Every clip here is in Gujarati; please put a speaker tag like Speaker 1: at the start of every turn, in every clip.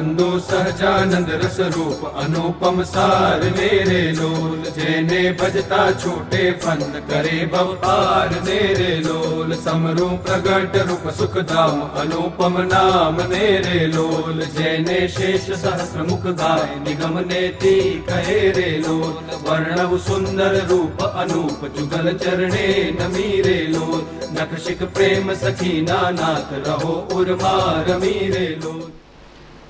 Speaker 1: વંદો સહજાનંદ રસ રૂપ અનુપમ સાર મેરે લોલ જેને ભજતા છૂટે ફન કરે બપાર મેરે લોલ સમરૂ પ્રગટ રૂપ સુખધામ અનુપમ નામ મેરે લોલ જેને શેષ સહસ્ર મુખ ગાય નિગમ નેતી કહે રે લોલ વર્ણવ સુંદર રૂપ અનુપ જુગલ ચરણે નમી રે લોલ નખશિક પ્રેમ સખી નાનાથ રહો ઉર્મા રમી લોલ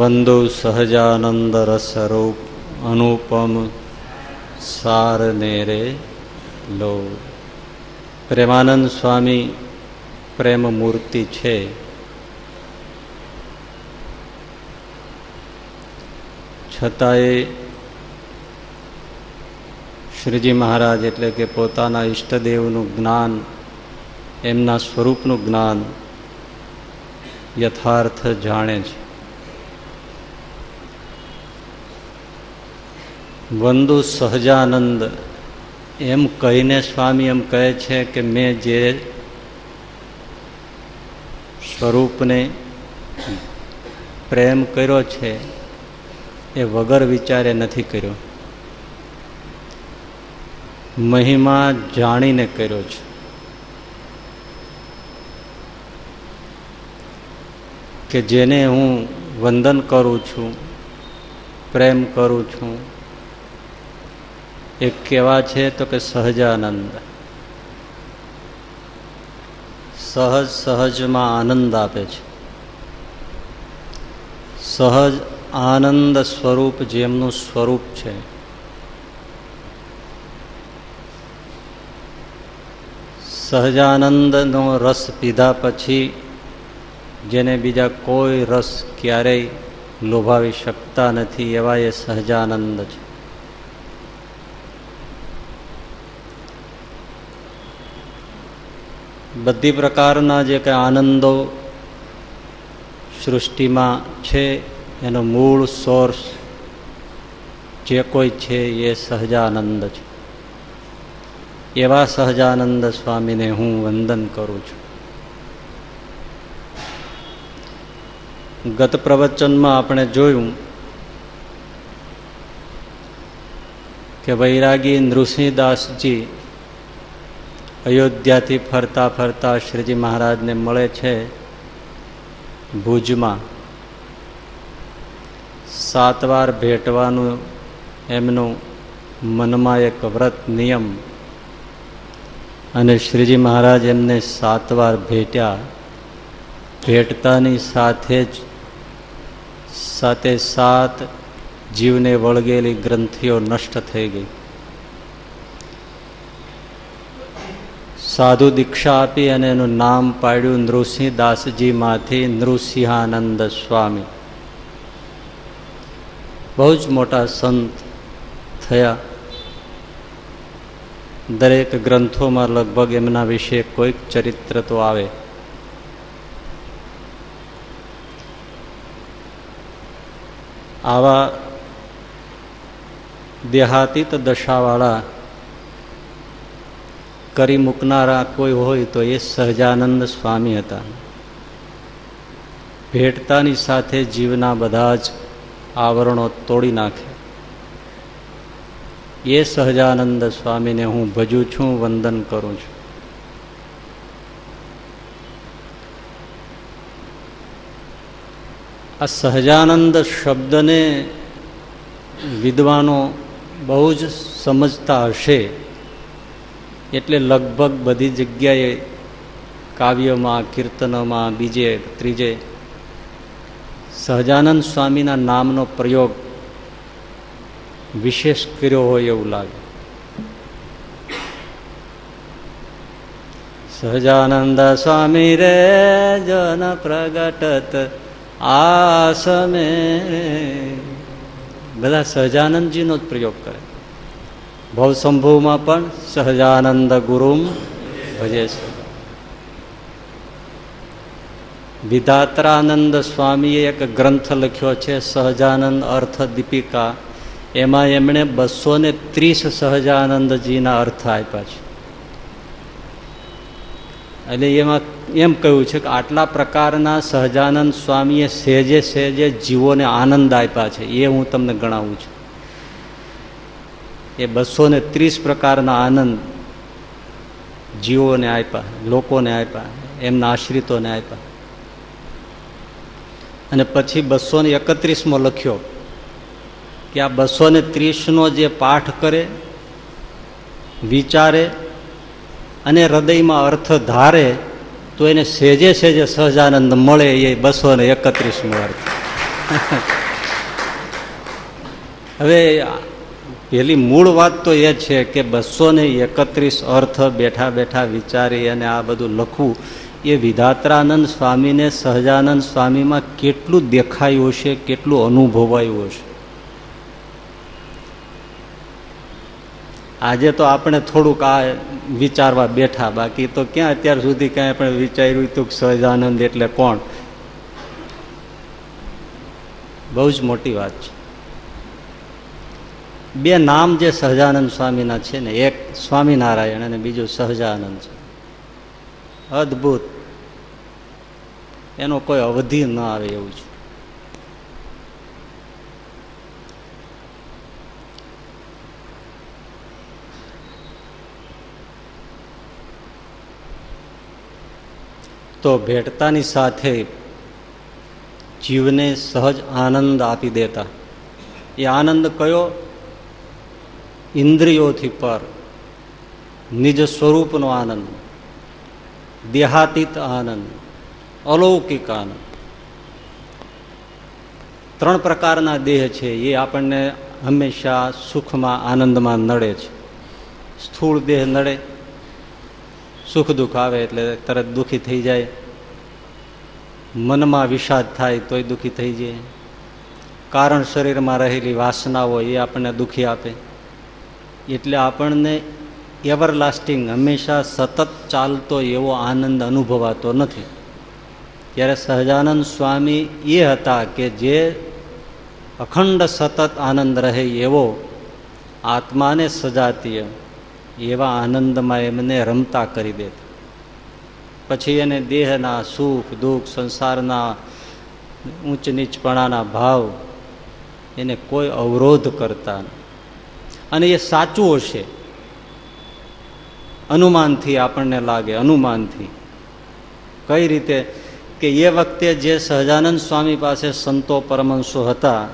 Speaker 2: વંદુ સહજાનંદ રસરૂપ અનુપમ સારને રે લો. પ્રેમાનંદ સ્વામી પ્રેમ મૂર્તિ છે. છતાંય શ્રીજી મહારાજ એટલે કે પોતાના ઈષ્ટદેવનું જ્ઞાન, એમના સ્વરૂપનું જ્ઞાન યથાર્થ જાણે છે. વંદુ સહજાનંદ, એમ કહીને સ્વામી એમ કહે છે કે મેં જે સ્વરૂપને પ્રેમ કર્યો છે, એ વગર વિચારે નથી કર્યો. મહિમા જાણીને કર્યો છે. કે જેને હું વંદન કરું છું, પ્રેમ કરું છું એ કેવા છે તો કે સહજાનંદ. સહજ સહજમાં આનંદ આપે છે. સહજ આનંદ સ્વરૂપ જેમનું સ્વરૂપ છે. સહજાનંદનો રસ પીધા પછી જેને બીજા કોઈ રસ ક્યારેય લોભાવી શકતા નથી એવા એ સહજાનંદ છે. બધી પ્રકારના જે કંઈ આનંદો સૃષ્ટિમાં છે, એનો મૂળ સોર્સ જે કોઈ છે એ સહજાનંદ છે. એવા સહજાનંદ સ્વામીને હું વંદન કરું છું. ગત પ્રવચનમાં આપણે જોયું કે વૈરાગી નૃસિંહદાસજી અયોધ્યાથી ફરતા ફરતા શ્રીજી મહારાજને મળે છે ભુજમાં. સાત વાર ભેટવાનું એમનું મનમાં એક વ્રત નિયમ. અને શ્રીજી મહારાજ એમને સાત વાર ભેટ્યા. ભેટતાની સાથે જ, સાથે સાત જીવને વળગેલી ગ્રંથિઓ નષ્ટ થઈ ગઈ. સાધુ દીક્ષા આપી અને એનું નામ પાડ્યું નૃસિંહદાસજીમાંથી નૃસિંહાનંદ સ્વામી. બહુ જ મોટા સંત થયા. દરેક ગ્રંથોમાં લગભગ એમના વિશે કોઈક ચરિત્ર તો આવે. આવા દેહાતીત દશાવાળા કરી મૂકનારા કોઈ હોય તો એ સહજાનંદ સ્વામી હતા. ભેટતાની સાથે જીવના બધા જ આવરણો તોડી નાખે. એ સહજાનંદ સ્વામીને હું ભજું છું, વંદન કરું છું. આ સહજાનંદ શબ્દને વિદ્વાનો બહુ જ સમજતા હશે. એટલે લગભગ બધી જગ્યાએ કાવ્યમાં, કીર્તનોમાં, બીજે, ત્રીજે સહજાનંદ સ્વામીના નામનો પ્રયોગ વિશેષ કર્યો હોય એવું લાગે. સહજાનંદ સ્વામી રે જન પ્રગટત આસમે. બધા સહજાનંદજીનો જ પ્રયોગ કરે. ભવશંભુમાં પણ સહજાનંદ ગુરુમ ભજે છે. વિધાત્રાનંદ સ્વામીએ એક ગ્રંથ લખ્યો છે, સહજાનંદ અર્થ દીપિકા. એમાં એમણે બસો ને ત્રીસ સહજાનંદજીના અર્થ આપ્યા છે. એટલે એમાં એમ કહ્યું છે કે આટલા પ્રકારના સહજાનંદ સ્વામીએ સહેજે સહેજે જીવોને આનંદ આપ્યા છે. એ હું તમને ગણાવું છું. એ બસો ને ત્રીસ પ્રકારના આનંદ જીવોને આપ્યા, લોકોને આપ્યા, એમના આશ્રિતોને આપ્યા. અને પછી બસો ને એકત્રીસમાં લખ્યો કે આ બસો ને ત્રીસનો જે પાઠ કરે, વિચારે અને હૃદયમાં અર્થ ધારે, તો એને સેજે સેજે સહજાનંદ મળે એ બસો ને એકત્રીસમો અર્થ. હવે પેલી મૂળ વાત તો એ છે કે બસો ને એકત્રીસ અર્થ બેઠા બેઠા વિચારી અને આ બધું લખવું એ વિધાત્રાનંદ સ્વામીને સહજાનંદ સ્વામીમાં કેટલું દેખાયું હશે, કેટલું અનુભવાયું હશે? આજે તો આપણે થોડુંક આ વિચારવા બેઠા, બાકી તો ક્યાં અત્યાર સુધી કાંઈ આપણે વિચાર્યું હતું કે સહજાનંદ એટલે કોણ? બહુ જ મોટી વાત છે. બે નામ જે સહજાનંદ સ્વામીના છે ને, એક સ્વામિનારાયણ અને બીજું સહજાનંદ છે. અદ્ભુત. એનો કોઈ અવધિ ન આવે એવું છે. તો ભેટતાની સાથે જીવને સહજ આનંદ આપી દેતા. એ આનંદ કયો? ઇન્દ્રિયોથી પર નિજ સ્વરૂપનો આનંદ, દેહાતીત આનંદ, અલૌકિક આનંદ. ત્રણ પ્રકારના દેહ છે, એ આપણને હંમેશા સુખમાં, આનંદમાં નડે છે. સ્થૂળ દેહ નડે, સુખ દુઃખ આવે એટલે તરત દુઃખી થઈ જાય. મનમાં વિષાદ થાય તોય દુઃખી થઈ જાય. કારણ શરીરમાં રહેલી વાસનાઓ એ આપણને દુઃખી આપે. એટલે આપણને એવરલાસ્ટિંગ હંમેશા સતત ચાલતો એવો આનંદ અનુભવાતો નથી. ત્યારે સહજાનંદ સ્વામી એ હતા કે જે અખંડ સતત આનંદ રહે એવો આત્માને સજાતીય એવા આનંદમાં એમને રમતા કરી દેતા પછી એને દેહના સુખ, દુઃખ, સંસારના ઊંચ નીચપણાના ભાવ એને કોઈ અવરોધ કરતા અને એ સાચું હશે. અનુમાનથી આપણને લાગે, અનુમાનથી. કઈ રીતે? કે એ વખતે જે સહજાનંદ સ્વામી પાસે સંતો પરમંશો હતા,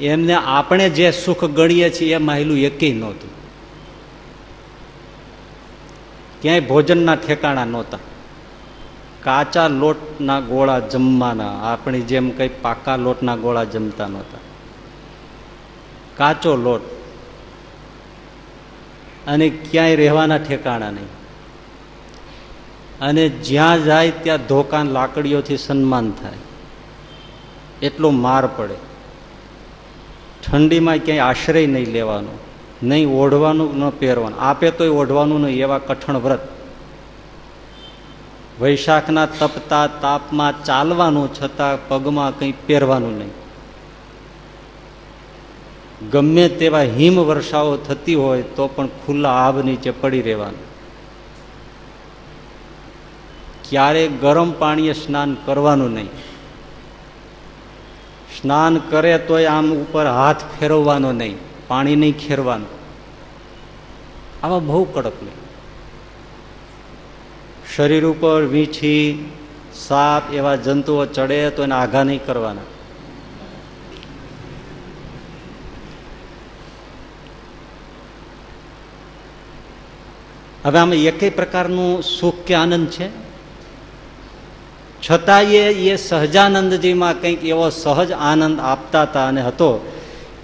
Speaker 2: એમને આપણે જે સુખ ગણીએ છીએ એ માહિલું એકેય નહોતું. ક્યાંય ભોજનના ઠેકાણા નહોતા. કાચા લોટના ગોળા જમવાના, આપણી જેમ કંઈ પાકા લોટના ગોળા જમતા નહોતા. કાચો લોટ અને ક્યાંય રહેવાના ઠેકાણા નહીં. અને જ્યાં જાય ત્યાં ધોકાન લાકડીઓથી સન્માન થાય. એટલો માર પડે. ઠંડીમાં ક્યાંય આશ્રય નહીં લેવાનો, નહીં ઓઢવાનું, ન પહેરવાનું. આપે તોય ઓઢવાનું નહીં એવા કઠણ વ્રત. વૈશાખના તપતા તાપમાં ચાલવાનું છતાં પગમાં કંઈ પહેરવાનું નહીં. ગમે તેવા હિમ વર્ષાઓ થતી હોય તો પણ ખુલ્લા આબ નીચે પડી રહેવાનું. ક્યારે ગરમ પાણીએ સ્નાન કરવાનું નહીં. સ્નાન કરે તોય આમ ઉપર હાથ ફેરવવાનો નહીં, પાણી નહીં ખેરવાનું. આવા બહુ કડક નહીં. શરીર ઉપર વીંછી સાપ એવા જંતુઓ ચડે તો એને આઘા નહીં કરવાના. હવે આમાં એકેય પ્રકારનું સુખ કે આનંદ છે? છતાંય એ એ સહજાનંદજીમાં કંઈક એવો સહજ આનંદ આપતા હતા અને હતો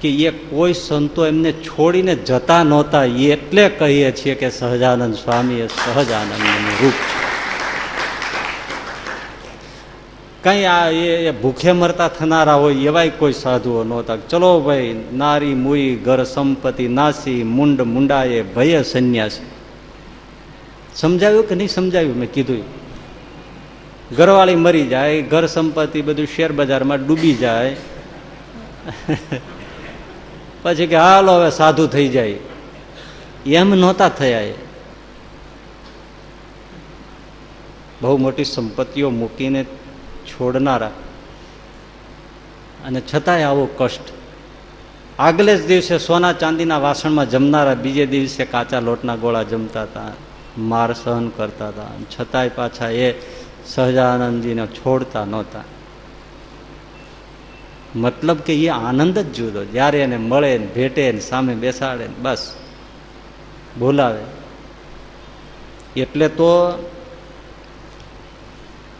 Speaker 2: કે એ કોઈ સંતો એમને છોડીને જતા નહોતા. એટલે કહીએ છીએ કે સહજાનંદ સ્વામી એ સહજ આનંદનું રૂપ છે. કંઈ આ એ ભૂખે મરતા થનારા હોય એવાય કોઈ સાધુઓ નહોતા. ચલો ભાઈ, નારી મુઈ ઘર સંપત્તિ નાસી, મુંડ મુંડાએ ભય સંન્યાસી. સમજાવ્યું કે નહીં સમજાવ્યું મેં કીધું ઘરવાળી મરી જાય, ઘર સંપત્તિ બધું શેર બજારમાં ડૂબી જાય. પછી કે હાલો હવે સાધુ થઈ જાય. એમ નહોતા થયા એ. બહુ મોટી સંપત્તિઓ મૂકીને છોડનારા. અને છતાંય આવો કષ્ટ. આગલે જ દિવસે સોના ચાંદીના વાસણમાં જમનારા, બીજે દિવસે કાચા લોટના ગોળા જમતા હતા. માર સહન કરતા હતા. છતાંય પાછા એ સહજાનંદજીને છોડતા નહોતા. મતલબ કે એ આનંદ જ જુદો. જ્યારે એને મળે ને ભેટે ને સામે બેસાડે ને બસ, બોલાવે. એટલે તો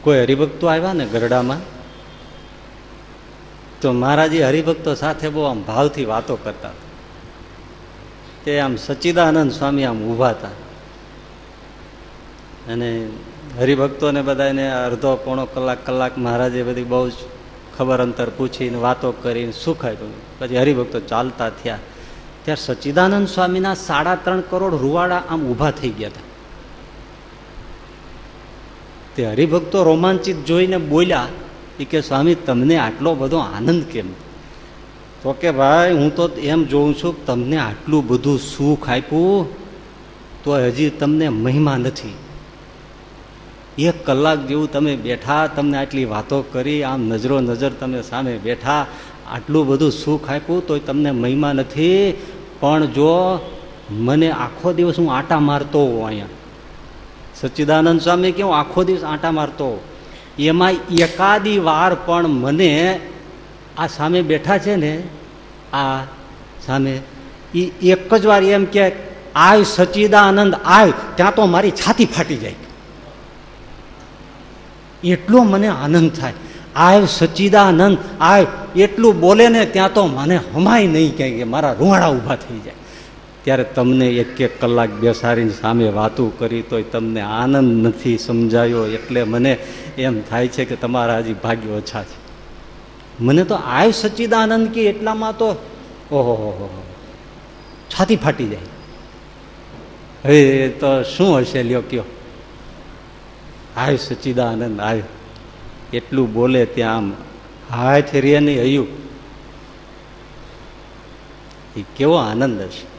Speaker 2: કોઈ હરિભક્તો આવ્યા ને ગરડામાં? તો મહારાજી હરિભક્તો સાથે બહુ આમ ભાવથી વાતો કરતા તે આમ સચ્ચિદાનંદ સ્વામી આમ ઊભા હતા. અને હરિભક્તોને બધાને અડધો પોણો કલાક કલાક મહારાજે બધી બહુ જ ખબર અંતર પૂછીને વાતો કરીને સુખાયું પછી હરિભક્તો ચાલતા થયા. ત્યારે સચ્ચિદાનંદ સ્વામીના સાડા ત્રણ કરોડ રૂવાડા આમ ઊભા થઈ ગયા હતા. તે હરિભક્તો રોમાંચિત જોઈને બોલ્યા એ કે સ્વામી, તમને આટલો બધો આનંદ કેમ? તો કે, ભાઈ, હું તો એમ જોઉં છું, તમને આટલું બધું સુખ આપ્યું, તો હજી તમને મહિમા નથી. એક કલાક જેવું તમે બેઠા, તમને આટલી વાતો કરી, આમ નજરો નજર તમે સામે બેઠા, આટલું બધું સુખ આપ્યું તો તમને મહિમા નથી. પણ જો મને આખો દિવસ હું આટા મારતો હોઉં અહીંયા. સચ્ચિદાનંદ સ્વામી કેવું આખો દિવસ આંટા મારતો એમાં એકાદી વાર પણ મને આ સામે બેઠા છે ને, આ સામે એ એક જ વાર એમ કે, આય સચ્ચિદાનંદ, આય. ત્યાં તો મારી છાતી ફાટી જાય. એટલો મને આનંદ થાય. આય સચ્ચિદાનંદ આય એટલું બોલે ને ત્યાં તો મને હમાય નહીં કે મારા રૂવાડા ઊભા થઈ જાય. ત્યારે તમને એક એક કલાક બેસાડીને સામે વાતું કરી તોય તમને આનંદ નથી સમજાયો એટલે મને એમ થાય છે કે તમારા હજી ભાગ્ય ઓછા છે. મને તો આય સચ્ચિદાનંદ કે એટલામાં તો ઓહો છાતી ફાટી જાય. હવે તો શું હશે લ્યો કયો? આય સચ્ચિદાનંદ આય એટલું બોલે ત્યાં આમ. હાય થેરિયા નહીં હયું. એ કેવો આનંદ હશે.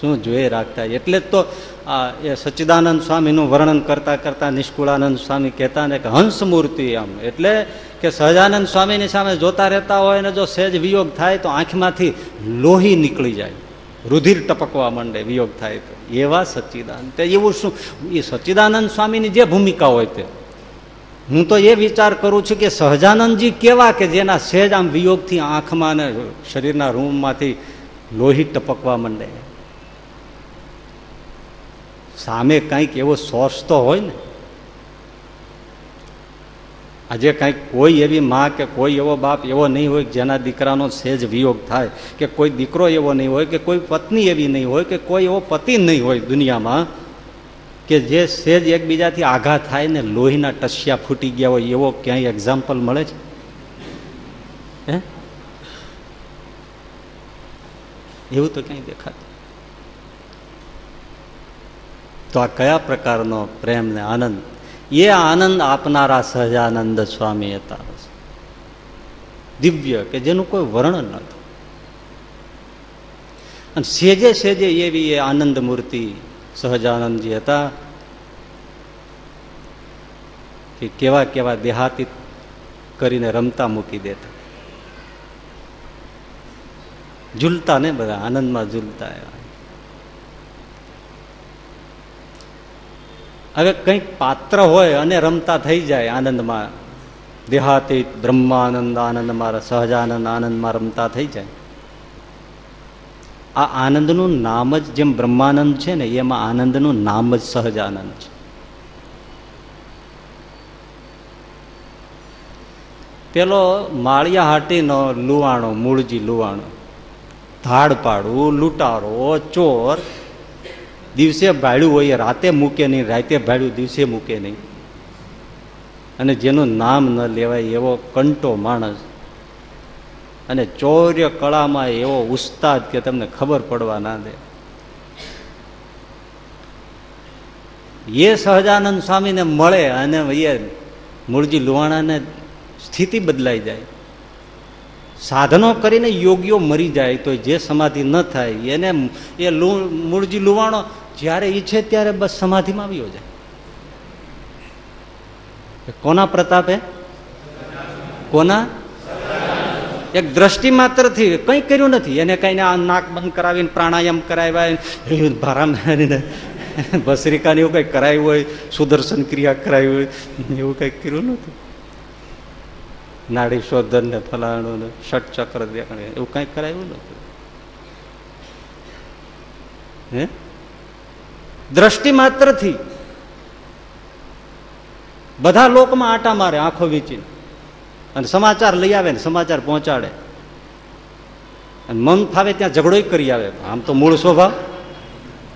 Speaker 2: શું જોઈ રાખતા? એટલે જ તો આ એ સચ્ચિદાનંદ સ્વામીનું વર્ણન કરતા કરતા નિષ્કુળાનંદ સ્વામી કહેતા ને કે હંસ મૂર્તિ આમ. એટલે કે સહજાનંદ સ્વામીની સામે જોતા રહેતા હોય ને જો સહેજ વિયોગ થાય તો આંખમાંથી લોહી નીકળી જાય. રુધિર ટપકવા માંડે, વિયોગ થાય તો. એવા સચ્ચિદાનંદ. તે એવું શું? એ સચ્ચિદાનંદ સ્વામીની જે ભૂમિકા હોય તે. હું તો એ વિચાર કરું છું કે સહજાનંદજી કેવા કે જેના સહેજ આમ વિયોગથી આંખમાં ને શરીરના રૂમમાંથી લોહી ટપકવા માંડે. સામે કંઈક એવો સોર્સ તો હોય ને. આજે કંઈક કોઈ એવી માં કે કોઈ એવો બાપ એવો નહીં હોય જેના દીકરાનો સહેજ વિયોગ થાય, કે કોઈ દીકરો એવો નહીં હોય, કે કોઈ પત્ની એવી નહીં હોય, કે કોઈ એવો પતિ નહીં હોય દુનિયામાં, કે જે સહેજ એકબીજાથી આઘાત થાય ને લોહીના ટસિયા ફૂટી ગયા હોય, એવો ક્યાંય એક્ઝામ્પલ મળે છે? એવું તો ક્યાંય દેખાતું. તો આ કયા પ્રકારનો પ્રેમ ને આનંદ એ આનંદ આપનારા સહજાનંદ સ્વામી હતા દિવ્ય કે જેનું કોઈ વર્ણન નતું અને સેજે સેજે એવી એ આનંદ મૂર્તિ સહજાનંદજી હતા કે કેવા કેવા દેહાતી કરીને રમતા મૂકી દેતા ઝૂલતા ને બધા આનંદમાં ઝૂલતા એવા હવે કંઈક પાત્ર હોય અને રમતા થઈ જાય આનંદમાં દેહાતી બ્રહ્માનંદ આનંદમાં સહજાનંદ, આનંદમાં રમતા થઈ જાય. આ આનંદનું નામ જ જેમ બ્રહ્માનંદ છે ને, એમાં આનંદનું નામ જ સહજાનંદ છે. પેલો માળિયા હાટીનો લુવાણો, મૂળજી લુવાણો. ધાડપાડું, લૂંટારો, ચોર દિવસે ભાડ્યું હોય, રાતે મૂકે નહીં, રાતે ભાડ્યું દિવસે મૂકે નહીં. અને જેનું નામ ન લેવાય એવો કંટો માણસ અને ચૌર્ય કળામાં એવો ઉસ્તાદ કે તમને ખબર પડવા ના દે. એ સહજાનંદ સ્વામીને મળે અને એ મૂળજી લુવાણાને સ્થિતિ બદલાઈ જાય. સાધનો કરીને યોગીઓ મરી જાય તો જે સમાધિ ન થાય, એને એ મૂળજી લુવાણો જ્યારે ઈચ્છે ત્યારે બસ સમાધિમાં આવ્યો જાય. કોના પ્રતાપે? કોના? એક દ્રષ્ટિ માત્રથી કંઈ કર્યું નથી. એને કઈ નાક બંધ કરાવીને પ્રાણાયામ કરાવ્યા. ભારા ભસ્રિકાને એવું કંઈક કરાવ્યું હોય, સુદર્શન ક્રિયા કરાવી હોય, એવું કંઈક કર્યું નથી. નાડી શોધન ને ફલાણું ને ષટચક્ર એવું કંઈક કરાયું નહોતું હે? દ્રષ્ટિ માત્રથી. બધા લોકમાં આટા મારે, આંખો વીચીને. અને સમાચાર લઈ આવે ને સમાચાર પહોંચાડે. અને મન ફાવે ત્યાં ઝઘડો કરી આવે. આમ તો મૂળ સ્વભાવ.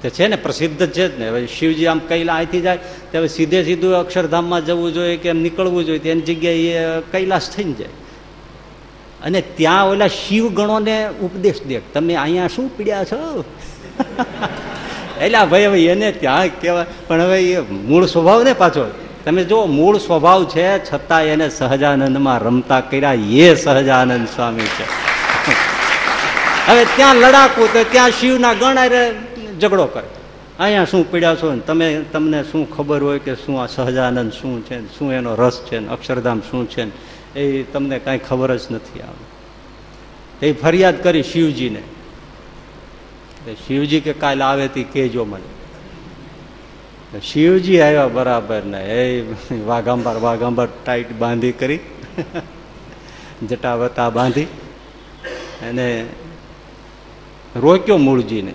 Speaker 2: તે છે ને, પ્રસિદ્ધ છે જ ને. હવે શિવજી આમ કૈલા અહીંથી જાય, તે હવે સીધે સીધું અક્ષરધામમાં જવું જોઈએ કે એમ નીકળવું જોઈએ, તેની જગ્યાએ કૈલાસ થઈને જાય. અને ત્યાં ઓલા શિવ ગણોને ઉપદેશ દે તમે અહીંયા શું પીડ્યા છો? એટલે ભાઈ હવે એને ત્યાં કહેવાય, પણ હવે એ મૂળ સ્વભાવ ને પાછો. તમે જો મૂળ સ્વભાવ છે, છતાં એને સહજાનંદમાં રમતા કર્યા, એ સહજાનંદ સ્વામી છે. હવે ત્યાં લડાકું તો ત્યાં શિવના ગણ ઝઘડો કરે. અહીંયા શું પીડ્યા છો ને, તમે, તમને શું ખબર હોય કે શું આ સહજાનંદ શું છે શું એનો રસ છે ને, અક્ષરધામ શું છે ને, એ તમને કાંઈ ખબર જ નથી આવે એ ફરિયાદ કરી શિવજીને. શિવજી કે કાલે આવે તી કેજો મને. શિવજી આવ્યા બરાબર ને એ વાઘાંબર વાઘાંબર ટાઈટ બાંધી કરી. જટાવતા બાંધી. અને રોક્યો મૂળજીને.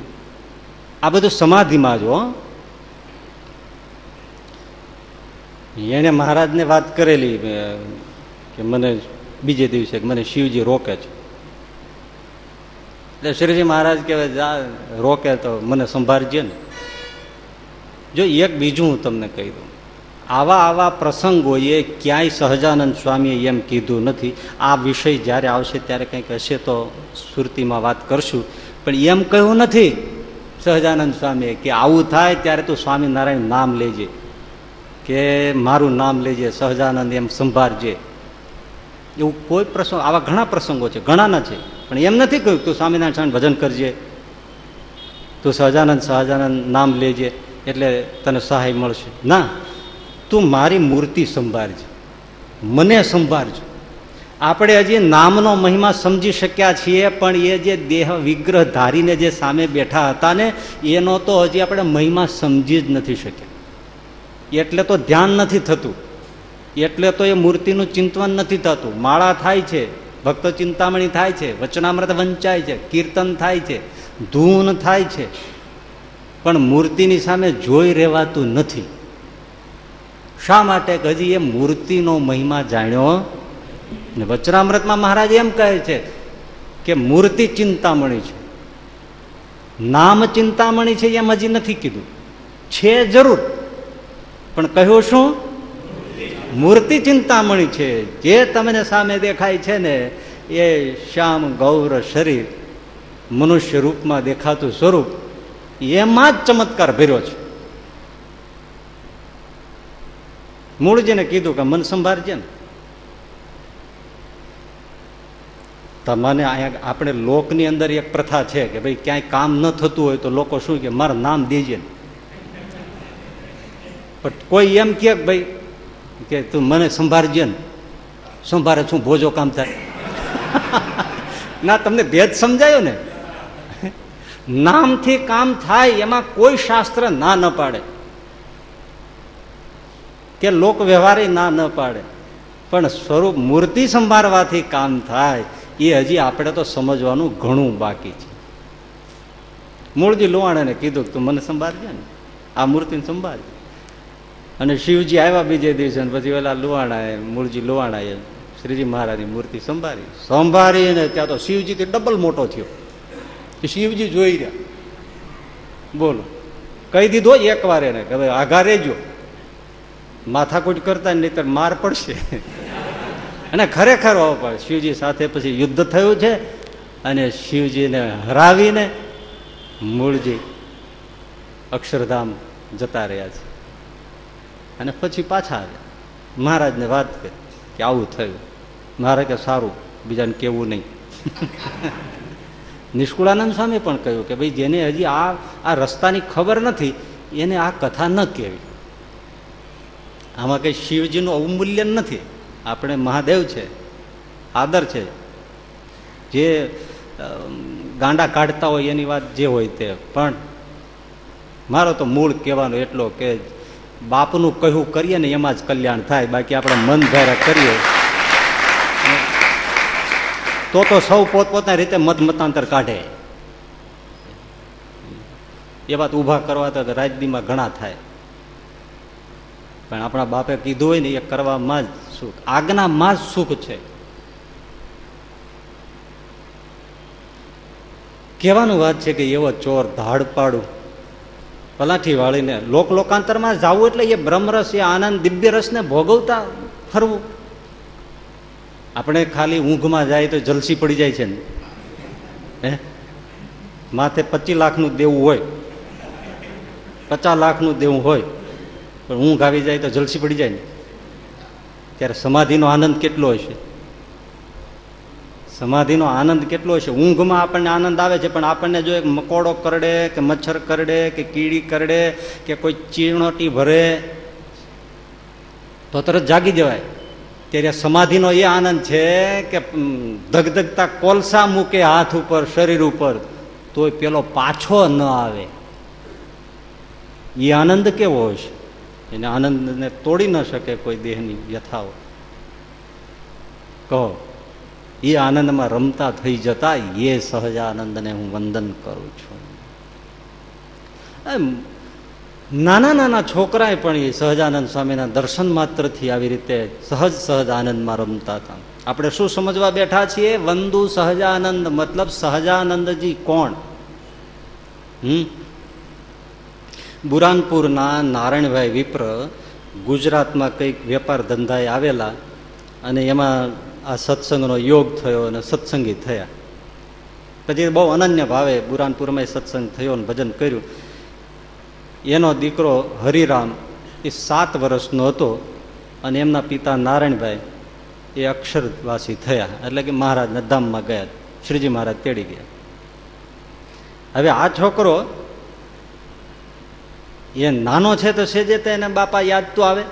Speaker 2: આ બધું સમાધિમાં જો એને મહારાજને વાત કરેલી કે મને બીજે દિવસે મને શિવજી રોકે છે. એટલે શ્રીજી મહારાજ કહેવાય રોકે તો મને સંભાળજે ને. જો એક બીજું હું તમને કહી દઉં, આવા આવા પ્રસંગોએ ક્યાંય સહજાનંદ સ્વામીએ એમ કીધું નથી. આ વિષય જ્યારે આવશે ત્યારે કંઈક હશે તો સુરતીમાં વાત કરશું. પણ એમ કહ્યું નથી સહજાનંદ સ્વામીએ કે આવું થાય ત્યારે તું સ્વામિનારાયણ નામ લેજે, કે મારું નામ લેજે, સહજાનંદ એમ સંભાળજે. એવું કોઈ પ્રસંગ, આવા ઘણા પ્રસંગો છે, ઘણાના છે. પણ એમ નથી કહ્યું તું સ્વામિનારાયણ સ્વામી ભજન કરજે. તું સહજાનંદ સહજાનંદ નામ લેજે એટલે તને સહાય મળશે. ના, તું મારી મૂર્તિ સંભાળજે. મને સંભાળજો. આપણે હજી નામનો મહિમા સમજી શક્યા છીએ, પણ એ જે દેહ વિગ્રહ ધારીને જે સામે બેઠા હતા ને, એનો તો હજી આપણે મહિમા સમજી જ નથી શક્યા. એટલે તો ધ્યાન નથી થતું. એટલે તો એ મૂર્તિનું ચિંતન નથી થતું. માળા થાય છે. ભક્ત ચિંતામણી થાય છે, વચનામૃત વંચાય છે, કીર્તન થાય છે, ધૂન થાય છે, પણ મૂર્તિની સામે જોઈ રહેવાતું નથી. શા માટે? હજી એ મૂર્તિનો મહિમા જાણ્યો. ને વચનામૃતમાં મહારાજ એમ કહે છે કે મૂર્તિ ચિંતામણી છે. નામ ચિંતામણી છે એમ હજી નથી કીધું. છે જરૂર. પણ કહ્યું શું? મૂર્તિ ચિંતામણી છે. જે તમને સામે દેખાય છે ને, એ શ્યામ ગૌર શરીર, મનુષ્ય રૂપમાં દેખાતું સ્વરૂપ, એમાં જ ચમત્કાર ભર્યો છે. મૂળજીને કીધું કે મન સંભાળજે ને. તમને અહીંયા આપણે લોકની અંદર એક પ્રથા છે કે ભાઈ ક્યાંય કામ ન થતું હોય તો લોકો શું કે, મારું નામ દેજે પણ કોઈ એમ કે ભાઈ કે તું મને સંભાળજે ને. સંભાળે છું ભોજો કામ થાય. ના, તમને ભેદ સમજાયો ને? નામથી કામ થાય એમાં કોઈ શાસ્ત્ર ના ન પાડે. કે લોક વ્યવહારે ના ન પાડે. પણ સ્વરૂપ મૂર્તિ સંભાળવાથી કામ થાય, એ હજી આપણે તો સમજવાનું ઘણું બાકી છે. મૂળજી લોવાણાને કીધું તું મને સંભાળજે ને. આ મૂર્તિને સંભાળજે. અને શિવજી આવ્યા બીજે દિવસે પછી પેલા લુવાણાએ મૂળજી લુવાણાએ શ્રીજી મહારાજની મૂર્તિ સંભાળી. સંભાળીને ત્યાં તો શિવજી ડબલ મોટો થયો. શિવજી જોઈ રહ્યા. બોલો. કહી દીધો એક વાર એને કે ભાઈ આઘા રેજો માથાકૂટ કરતા નહીં માર પડશે. અને ખરેખર પણ શિવજી સાથે પછી યુદ્ધ થયું છે અને શિવજીને હરાવીને મૂળજી અક્ષરધામ જતા રહ્યા છે. અને પછી પાછા આવ્યા. મહારાજને વાત કરી કે આવું થયું. મારે કે સારું, બીજાને કેવું નહીં. નિષ્કુળાનંદ સ્વામી પણ કહ્યું કે ભાઈ, જેને હજી આ આ રસ્તાની ખબર નથી, એને આ કથા ન કહેવી આમાં કંઈ શિવજીનું અવમૂલ્યન નથી. આપણે મહાદેવ છે, આદર છે. જે ગાંડા કાઢતા હોય એની વાત જે હોય તે. પણ મારો તો મૂળ કહેવાનો એટલો કે બાપનું કહ્યું કરીએ ને એમાં જ કલ્યાણ થાય. બાકી આપણે મન ધારા કરીએ. તો તો સૌ પોતપોતાની રીતે મત મતાંતર કાઢે. એ વાત ઊભા કરવા તો રાજદીમાં ઘણા થાય. પણ આપણા બાપે કીધું હોય ને એ કરવામાં જ સુખ. આજ્ઞામાં જ સુખ છે. કહેવાનું વાત છે કે એવો ચોર ધાડ પાડું પલાઠી વાળીને લોક લોકાંતરમાં જવું એટલે એ બ્રહ્મરસ, એ આનંદ, દિવ્ય રસને ભોગવતા ફરવું. આપણે ખાલી ઊંઘમાં જાય તો જલસી પડી જાય છે ને. હે? માથે પચીસ લાખનું દેવું હોય, પચાસ લાખનું દેવું હોય, પણ ઊંઘ આવી જાય તો જલસી પડી જાય ને. ત્યારે સમાધિનો આનંદ કેટલો હશે? સમાધિનો આનંદ કેટલો છે? ઊંઘમાં આપણને આનંદ આવે છે, પણ આપણને જો એક મકોડો કરડે કે મચ્છર કરડે કે કીડી કરડે કે કોઈ ચીણોટી ભરે, તો તરત જાગી જવાય. ત્યારે સમાધિનો એ આનંદ છે કે ધગધગતા કોલસા મૂકે હાથ ઉપર, શરીર ઉપર, તોય પેલો પાછો ન આવે. એ આનંદ કેવો હશે? એને આનંદને તોડી ન શકે કોઈ દેહની વ્યથાઓ. કહો. એ આનંદમાં રમતા થઈ જતા એ સહજાનંદને હું વંદન કરું છું. એમ, નાના નાના છોકરાએ પણ એ સહજાનંદ સ્વામીના દર્શન માત્રથી આવી રીતે સહજ સહજ આનંદમાં રમતા હતા. આપણે શું સમજવા બેઠા છીએ? વંદુ સહજાનંદ, મતલબ સહજાનંદજી કોણ? હમ? બુરાનપુરના નારાયણભાઈ વિપ્ર ગુજરાતમાં કંઈક વેપાર ધંધાએ આવેલા અને એમાં આ સત્સંગનો યોગ થયો અને સત્સંગી થયા. પછી બહુ અનન્ય ભાવે બુરાનપુરમાં સત્સંગ થયો અને ભજન કર્યું. એનો દીકરો હરિરામ, એ સાત વર્ષનો હતો અને એમના પિતા નારાયણભાઈ, એ અક્ષરવાસી થયા. એટલે કે મહારાજના ધામમાં ગયા, શ્રીજી મહારાજ તેડી ગયા. હવે આ છોકરો, એ નાનો છે તો સેજે તો એને બાપા યાદ તો આવે?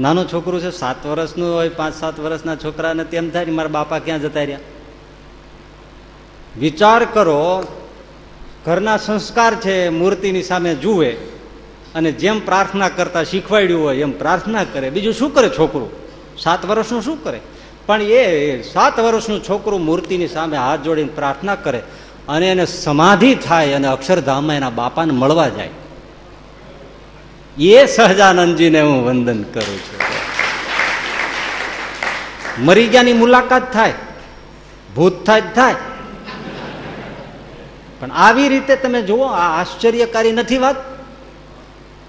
Speaker 2: નાનો છોકરું છે, સાત વર્ષનું હોય, પાંચ, સાત વર્ષના છોકરાને તેમ થાય ને મારા બાપા ક્યાં જતા રહ્યા? વિચાર કરો, ઘરના સંસ્કાર છે, મૂર્તિની સામે જુએ અને જેમ પ્રાર્થના કરતા શીખવાડ્યું હોય, એમ પ્રાર્થના કરે. બીજું શું કરે છોકરું? સાત વર્ષનું શું કરે? પણ એ સાત વર્ષનું છોકરું મૂર્તિની સામે હાથ જોડીને પ્રાર્થના કરે અને એને સમાધિ થાય અને અક્ષરધામમાં એના બાપાને મળવા જાય. એ સહજાનંદજીને હું વંદન કરું છું. મરી ગયાની મુલાકાત થાય, ભૂત થાય પણ આવી રીતે તમે જુઓ, આ આશ્ચર્યકારી નથી વાત.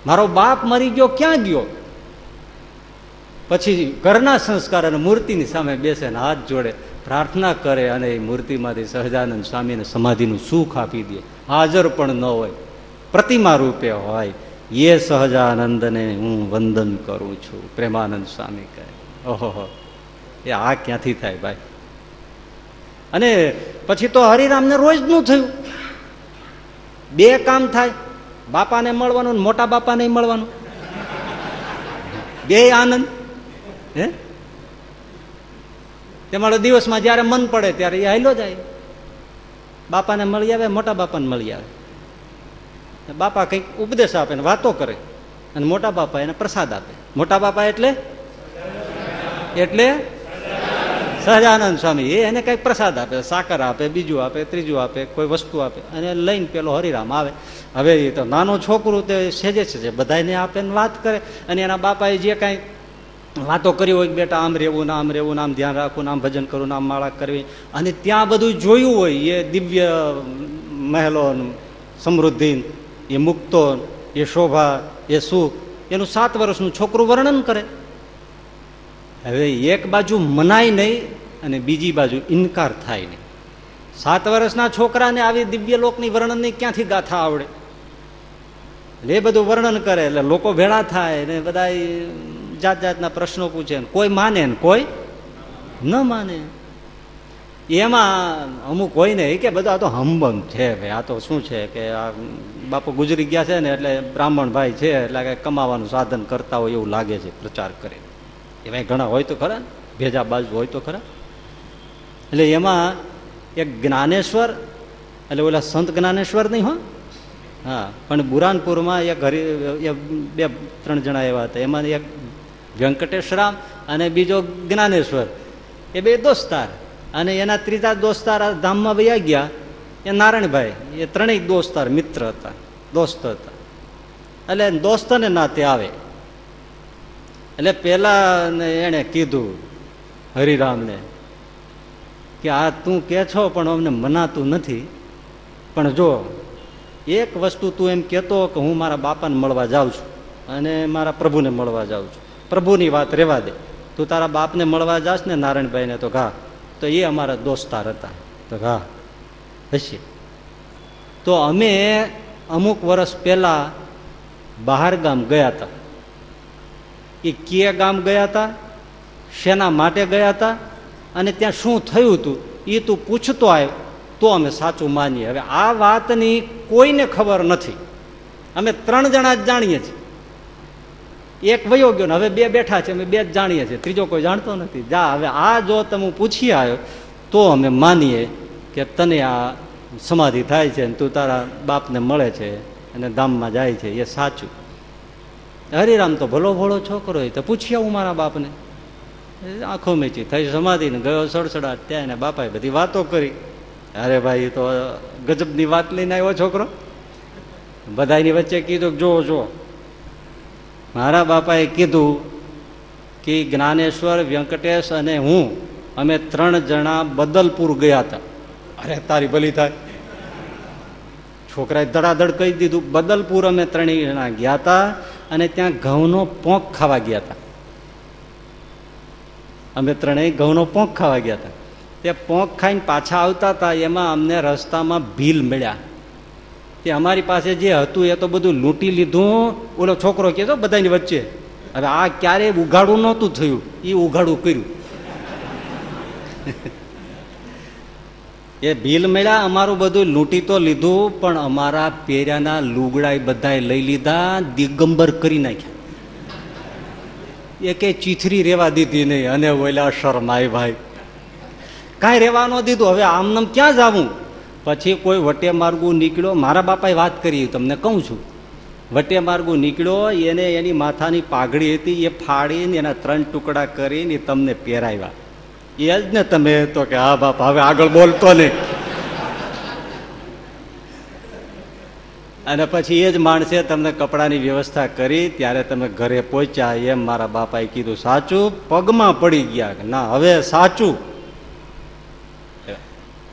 Speaker 2: મારો બાપ મરી ગયો ક્યાં ગયો? પછી ઘરના સંસ્કાર અને મૂર્તિની સામે બેસે ને હાથ જોડે પ્રાર્થના કરે અને એ મૂર્તિમાંથી સહજાનંદ સ્વામીને સમાધિનું સુખ આપી દે. હાજર પણ ન હોય. પ્રતિમા રૂપે હોય. એ સહજાનંદને હું વંદન કરું છું. પ્રેમાનંદ સ્વામી કહે, ઓહો એ આ ક્યાંથી થાય ભાઈ? અને પછી તો હરિરામને રોજનું થયું. બે કામ થાય, બાપાને મળવાનું મોટા બાપાને મળવાનું. બે આનંદ, હે? તમારો દિવસમાં જ્યારે મન પડે ત્યારે એ હાઈલો જાય. બાપાને મળી આવે, મોટા બાપાને મળી આવે. બાપા કંઈક ઉપદેશ આપે ને વાતો કરે અને મોટા બાપા એને પ્રસાદ આપે. મોટા બાપા એટલે? એટલે? સહજાનંદ સ્વામી, એ એને કંઈક પ્રસાદ આપે. સાકર આપે, બીજું આપે, ત્રીજું આપે, કોઈ વસ્તુ આપે. અને લઈને પેલો હરિરામ આવે. હવે એ તો નાનો છોકરું તે સેજે છે બધાને આપે ને વાત કરે. અને એના બાપાએ જે કાંઈ વાતો કરી હોય બેટા, આમ રહેવું નામ રહેવું નામ ધ્યાન રાખવું નામ ભજન કરવું નામ માળા કરવી. અને ત્યાં બધું જોયું હોય, એ દિવ્ય મહેલો સમૃદ્ધિ એ મુક્તો, એ શોભા, એ સુખ, એનું સાત વર્ષનું છોકરું વર્ણન કરે. હવે એક બાજુ મનાય નહીં અને બીજી બાજુ ઇનકાર થાય નહીં. સાત વર્ષના છોકરાને આવી દિવ્ય લોકની વર્ણનની ક્યાંથી ગાથા આવડે? એટલે એ બધું વર્ણન કરે, એટલે લોકો ભેળા થાય ને બધા જાત જાતના પ્રશ્નો પૂછે કોઈ માને ને કોઈ ન માને. એમાં અમુક હોય ને કે બધા તો હંબમ છે, ભાઈ આ તો શું છે કે આ બાપુ ગુજરી ગયા છે ને એટલે બ્રાહ્મણ ભાઈ છે, એટલે કે કમાવાનું સાધન કરતા હોય એવું લાગે છે પ્રચાર કરે એમાં ઘણા હોય તો ખરા ભેજા બાજુ હોય તો ખરા? એટલે એમાં એક જ્ઞાનેશ્વર, એટલે ઓલા સંત જ્ઞાનેશ્વર નહીં હો? હા, પણ બુરાનપુરમાં એક હરિ બે, ત્રણ જણા એવા હતા. એમાં એક વેંકટેશરામ અને બીજો જ્ઞાનેશ્વર. એ બે દોસ્તાર. અને એના ત્રીજા દોસ્તાર ધામમાં વયા ગયા. એ નારાયણભાઈ, એ ત્રણેય દોસ્તાર મિત્ર હતા, દોસ્ત હતા. એટલે દોસ્તને નાતે આવે. એટલે પેલા એણે કીધું હરિરામને કે આ તું કે છો પણ અમને મનાતું નથી. પણ જો એક વસ્તુ તું એમ કહેતો કે હું મારા બાપાને મળવા જાઉં છું અને મારા પ્રભુને મળવા જાઉં છું. પ્રભુની વાત રહેવા દે. તું તારા બાપને મળવા જાશ ને નારાયણભાઈને તો ઘા. તો એ અમારા દોસ્તાર હતા. તો ઘા. હશે. તો અમે અમુક વર્ષ પહેલા બહાર ગામ ગયા હતા. એ કે ગામ ગયા હતા? શેના માટે ગયા હતા? અને ત્યાં શું થયું હતું? એ તું પૂછતો આવ્યો તો અમે સાચું માનીએ. હવે આ વાતની કોઈને ખબર નથી. અમે ત્રણ જણા જ જાણીએ છીએ. એક વયો ગયો ને, હવે બે બેઠા છે, અમે બે જ જાણીએ છીએ. ત્રીજો કોઈ જાણતો નથી. જા, હવે આ જો તમે પૂછી આવ્યો તો અમે માનીએ કે તને આ સમાધિ થાય છે ને તું તારા બાપને મળે છે અને ધામમાં જાય છે, એ સાચું. હરિરામ તો ભલો ભોળો છોકરો તો પૂછી આવું મારા બાપને. આંખો મેચી થઈ સમાધિ ને ગયો, સડસડાટ ત્યાં એને બાપાએ બધી વાતો કરી. અરે ભાઈ તો ગજબની વાત લઈને આવ્યો છોકરો. બધાની વચ્ચે કીધું જો જો મારા બાપાએ કીધું કે જ્ઞાનેશ્વર વ્યંકટેશ અને હું, અમે ત્રણ જણા બદલપુર ગયા હતા. અરે, તારી ભલી થાય. છોકરાએ ધડાધડ કહી દીધું, બદલપુર અમે ત્રણેય જણા ગયા હતા અને ત્યાં ઘઉંનો પોંક ખાવા ગયા હતા અમે ત્રણેય ઘઉંનો પોંક ખાવા ગયા હતા તે પોંક ખાઈને પાછા આવતા હતા એમાં અમને રસ્તામાં ભીલ મળ્યા. તે અમારી પાસે જે હતું એ તો બધું લૂંટી લીધું. ઓલો છોકરો કહેતો બધાની વચ્ચે. હવે આ ક્યારેય ઉઘાડું નહોતું થયું. એ ઉઘાડું કર્યું. એ ભીલ મળ્યા અમારું બધું લૂંટી તો લીધું, પણ અમારા પેર્યાના લુગડા બધાએ લઈ લીધા, દિગંબર કરી નાખ્યા. એ કે ચીથરી રેવા દીધી નહીં, અને ઓલા શરમાય ભાઈ. કાંઈ રેવા ન દીધું, હવે આમનામ ક્યાં જવું? પછી કોઈ વટે માર્ગું નીકળ્યો, મારા બાપાએ વાત કરી, તમને કહું છું. વટે માર્ગું નીકળ્યો, એને એની માથાની પાઘડી હતી, એ ફાડીને એના ત્રણ ટુકડા કરીને તમને પહેરાવ્યા. એ જ ને તમે તો કે, હા, બાપા, હવે આગળ બોલતો નહીં. અને પછી એ જ માણસે તમને કપડાની વ્યવસ્થા કરી, ત્યારે તમે ઘરે પહોંચ્યા, એમ મારા બાપાએ કીધું, સાચું? પગમાં પડી ગયા ના, હવે સાચું.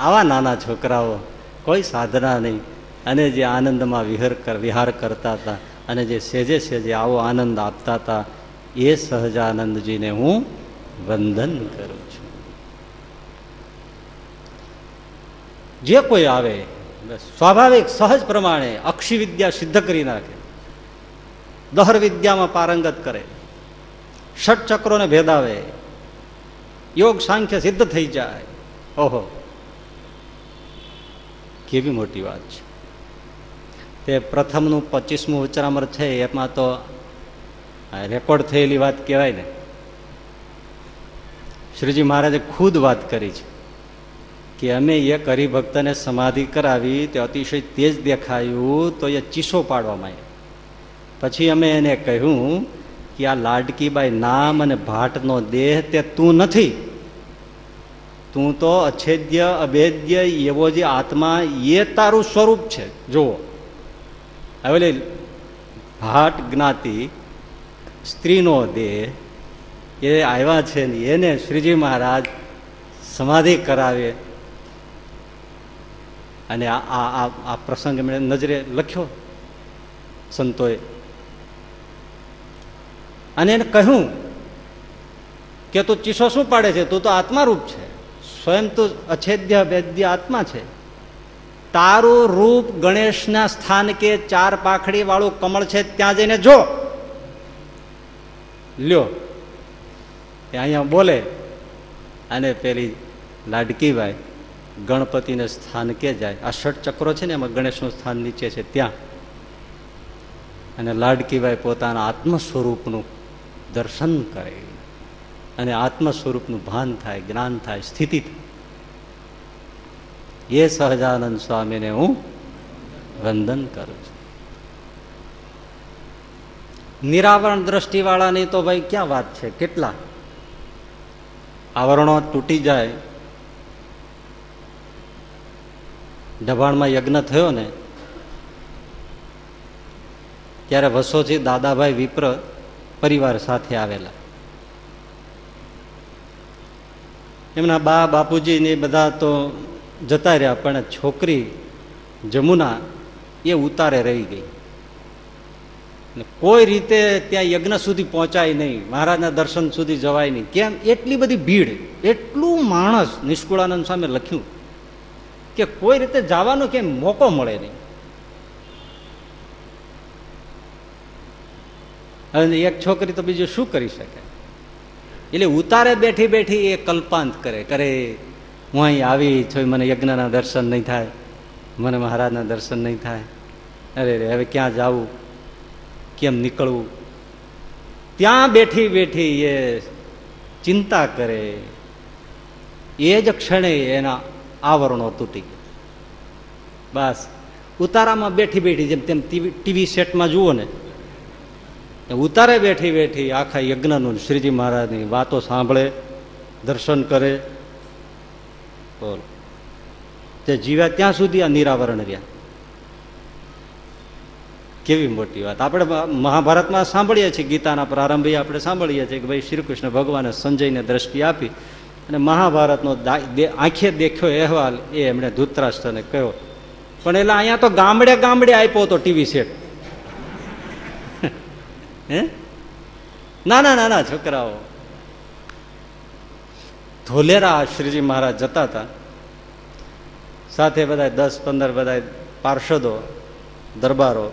Speaker 2: આવા નાના છોકરાઓ કોઈ સાધના નહીં. અને જે આનંદમાં વિહર વિહાર કરતા હતા, અને જે સેજે સેજે આવો આનંદ આપતા હતા, એ સહજાનંદજીને હું વંદન કરું છું જે કોઈ આવે, સ્વાભાવિક, સહજ પ્રમાણે અક્ષી વિદ્યા સિદ્ધ કરી નાખે. દહર વિદ્યામાં પારંગત કરે. ષટ ચક્રોને ભેદાવે. યોગ સાંખ્ય સિદ્ધ થઈ જાય. ઓહો. કેવી મોટી વાત છે. તે પ્રથમનું પચીસમું ઉચ્ચારામર છે, એમાં તો રેકોર્ડ થયેલી વાત કહેવાય ને. શ્રીજી મહારાજે ખુદ વાત કરી છે. કે અમે એક હરિભક્તને સમાધિ કરાવી તે અતિશય તેજ દેખાયું તો એ ચીસો પાડવામાં આવ્યો. પછી અમે એને કહ્યું કે આ લાડકીબાઈ નામ અને ભાટનો દેહ તે તું નથી. તું તો અછેદ્ય, અભેદ્ય, એવો જે આત્મા એ તારું સ્વરૂપ છે. જુઓ. હવે ભાટ જ્ઞાતિ સ્ત્રીનો દેહ એ આવ્યા છે ને એને શ્રીજી મહારાજ સમાધિ કરાવે અને આ આ પ્રસંગ એમણે નજરે લખ્યો સંતોએ. અને એને કહ્યું કે તું ચીસો શું પાડે છે? તું તો આત્મારૂપ છે. સ્વયં તું અછેદ્ય વેદ્ય આત્મા છે. તારું રૂપ ગણેશના સ્થાન કે ચાર પાખડી વાળું કમળ છે, ત્યાં જઈને જો. લ્યો. એ અહીંયા બોલે. અને પેલી લાડકીભાઈ ગણપતિને સ્થાન કે જાય. આ ષટ ચક્રો છે ને એમાં ગણેશનું સ્થાન નીચે છે, ત્યાં. અને લાડકીભાઈ પોતાના આત્મ સ્વરૂપનું દર્શન કરે. અને આત્મ સ્વરૂપનું ભાન થાય, જ્ઞાન થાય, સ્થિતિ થાય. એ સહજાનંદ સ્વામીને હું વંદન કરું છું. નિરાવરણ દ્રષ્ટિવાળાની તો ભાઈ ક્યાં વાત છે? કેટલા? આવરણો તૂટી જાય ડભાણમાં યજ્ઞ થયો ને, ત્યારે વસોથી દાદાભાઈ વિપ્ર પરિવાર સાથે આવેલા. એમના બા બાપુજી ને બધા તો જતા રહ્યા, પણ છોકરી જમુના એ ઉતારે રહી ગઈ. કોઈ રીતે ત્યાં યજ્ઞ સુધી પહોંચાય નહીં, મહારાજના દર્શન સુધી જવાય નહીં. કેમ? એટલી બધી ભીડ, એટલું માણસ નિષ્કુળાનંદ સામે લખ્યું. કે કોઈ રીતે જવાનો કેમ મોકો મળે નહીં. અને એક છોકરી તો બીજું શું કરી શકે? એટલે ઉતારે બેઠી બેઠી એ કલ્પાંત કરે કરે, હું અહીં આવી છું, મને યજ્ઞના દર્શન નહીં થાય, મને મહારાજના દર્શન નહીં થાય. અરે રે હવે ક્યાં જવું? કેમ નીકળવું? ત્યાં બેઠી બેઠી એ ચિંતા કરે. એ જ ક્ષણે એના આવરણો તૂટી ગયા. બસ. ઉતારામાં બેઠી બેઠી જેમ તેમ ટીવી સેટમાં જુઓ ને ઉતારે બેઠી બેઠી આખા યજ્ઞનું શ્રીજી મહારાજની વાતો સાંભળે, દર્શન કરે. બોલ. તે જીવ્યા ત્યાં સુધી આ નિરાવરણ રહ્યા. કેવી મોટી વાત. આપણે મહાભારતમાં સાંભળીએ છીએ, ગીતાના પ્રારંભે આપણે સાંભળીએ છીએ કે ભાઈ શ્રી કૃષ્ણ ભગવાને સંજયને દ્રષ્ટિ આપી અને મહાભારતનો આંખે દેખ્યો અહેવાલ એ એમણે ધૂતરાષ્ટ્રને કહ્યો. પણ એટલે અહીંયા તો ગામડે ગામડે આપ્યો હતો ટીવી સેટ. હે? નાના નાના છોકરાઓ. ધોલેરા શ્રીજી મહારાજ જતા હતા. સાથે બધા દસ, પંદર બધા પાર્ષદો, દરબારો.